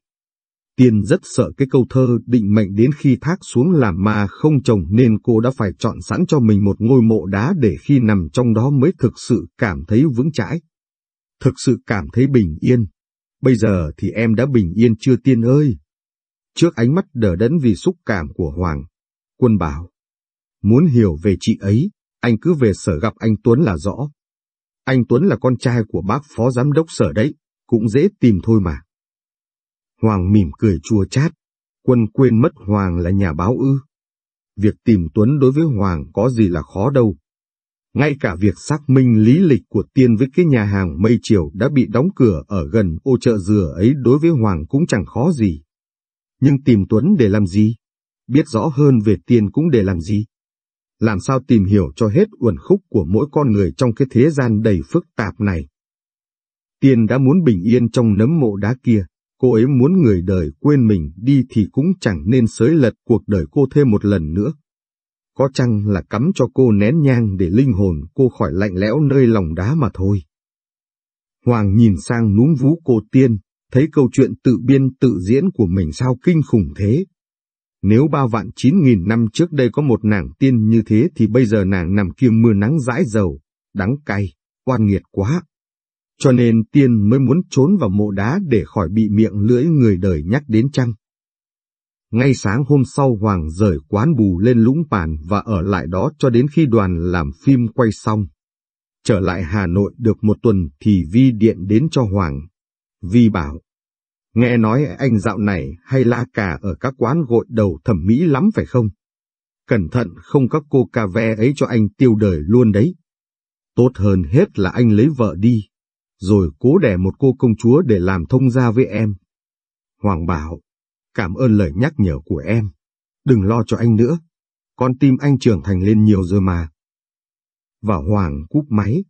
Tiên rất sợ cái câu thơ định mệnh đến khi thác xuống làm ma không chồng nên cô đã phải chọn sẵn cho mình một ngôi mộ đá để khi nằm trong đó mới thực sự cảm thấy vững chãi. Thực sự cảm thấy bình yên, Bây giờ thì em đã bình yên chưa tiên ơi? Trước ánh mắt đờ đẫn vì xúc cảm của Hoàng, quân bảo. Muốn hiểu về chị ấy, anh cứ về sở gặp anh Tuấn là rõ. Anh Tuấn là con trai của bác phó giám đốc sở đấy, cũng dễ tìm thôi mà. Hoàng mỉm cười chua chát, quân quên mất Hoàng là nhà báo ư. Việc tìm Tuấn đối với Hoàng có gì là khó đâu. Ngay cả việc xác minh lý lịch của Tiên với cái nhà hàng mây chiều đã bị đóng cửa ở gần ô chợ dừa ấy đối với Hoàng cũng chẳng khó gì. Nhưng tìm Tuấn để làm gì? Biết rõ hơn về Tiên cũng để làm gì? Làm sao tìm hiểu cho hết uẩn khúc của mỗi con người trong cái thế gian đầy phức tạp này? Tiên đã muốn bình yên trong nấm mộ đá kia, cô ấy muốn người đời quên mình đi thì cũng chẳng nên sới lật cuộc đời cô thêm một lần nữa. Có chăng là cắm cho cô nén nhang để linh hồn cô khỏi lạnh lẽo nơi lòng đá mà thôi. Hoàng nhìn sang núm vú cô tiên, thấy câu chuyện tự biên tự diễn của mình sao kinh khủng thế. Nếu ba vạn chín nghìn năm trước đây có một nàng tiên như thế thì bây giờ nàng nằm kia mưa nắng dãi dầu, đắng cay, oan nghiệt quá. Cho nên tiên mới muốn trốn vào mộ đá để khỏi bị miệng lưỡi người đời nhắc đến chăng. Ngay sáng hôm sau Hoàng rời quán bù lên lũng bàn và ở lại đó cho đến khi đoàn làm phim quay xong. Trở lại Hà Nội được một tuần thì Vi điện đến cho Hoàng. Vi bảo, nghe nói anh dạo này hay la cà ở các quán gội đầu thẩm mỹ lắm phải không? Cẩn thận không các cô cà ve ấy cho anh tiêu đời luôn đấy. Tốt hơn hết là anh lấy vợ đi, rồi cố đẻ một cô công chúa để làm thông gia với em. Hoàng bảo, Cảm ơn lời nhắc nhở của em. Đừng lo cho anh nữa. Con tim anh trưởng thành lên nhiều rồi mà. Và Hoàng cúp máy.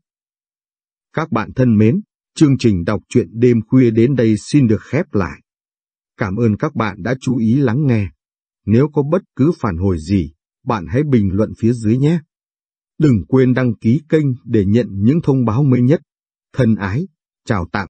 Các bạn thân mến, Chương trình đọc truyện đêm khuya đến đây xin được khép lại. Cảm ơn các bạn đã chú ý lắng nghe. Nếu có bất cứ phản hồi gì, bạn hãy bình luận phía dưới nhé. Đừng quên đăng ký kênh để nhận những thông báo mới nhất. Thân ái, chào tạm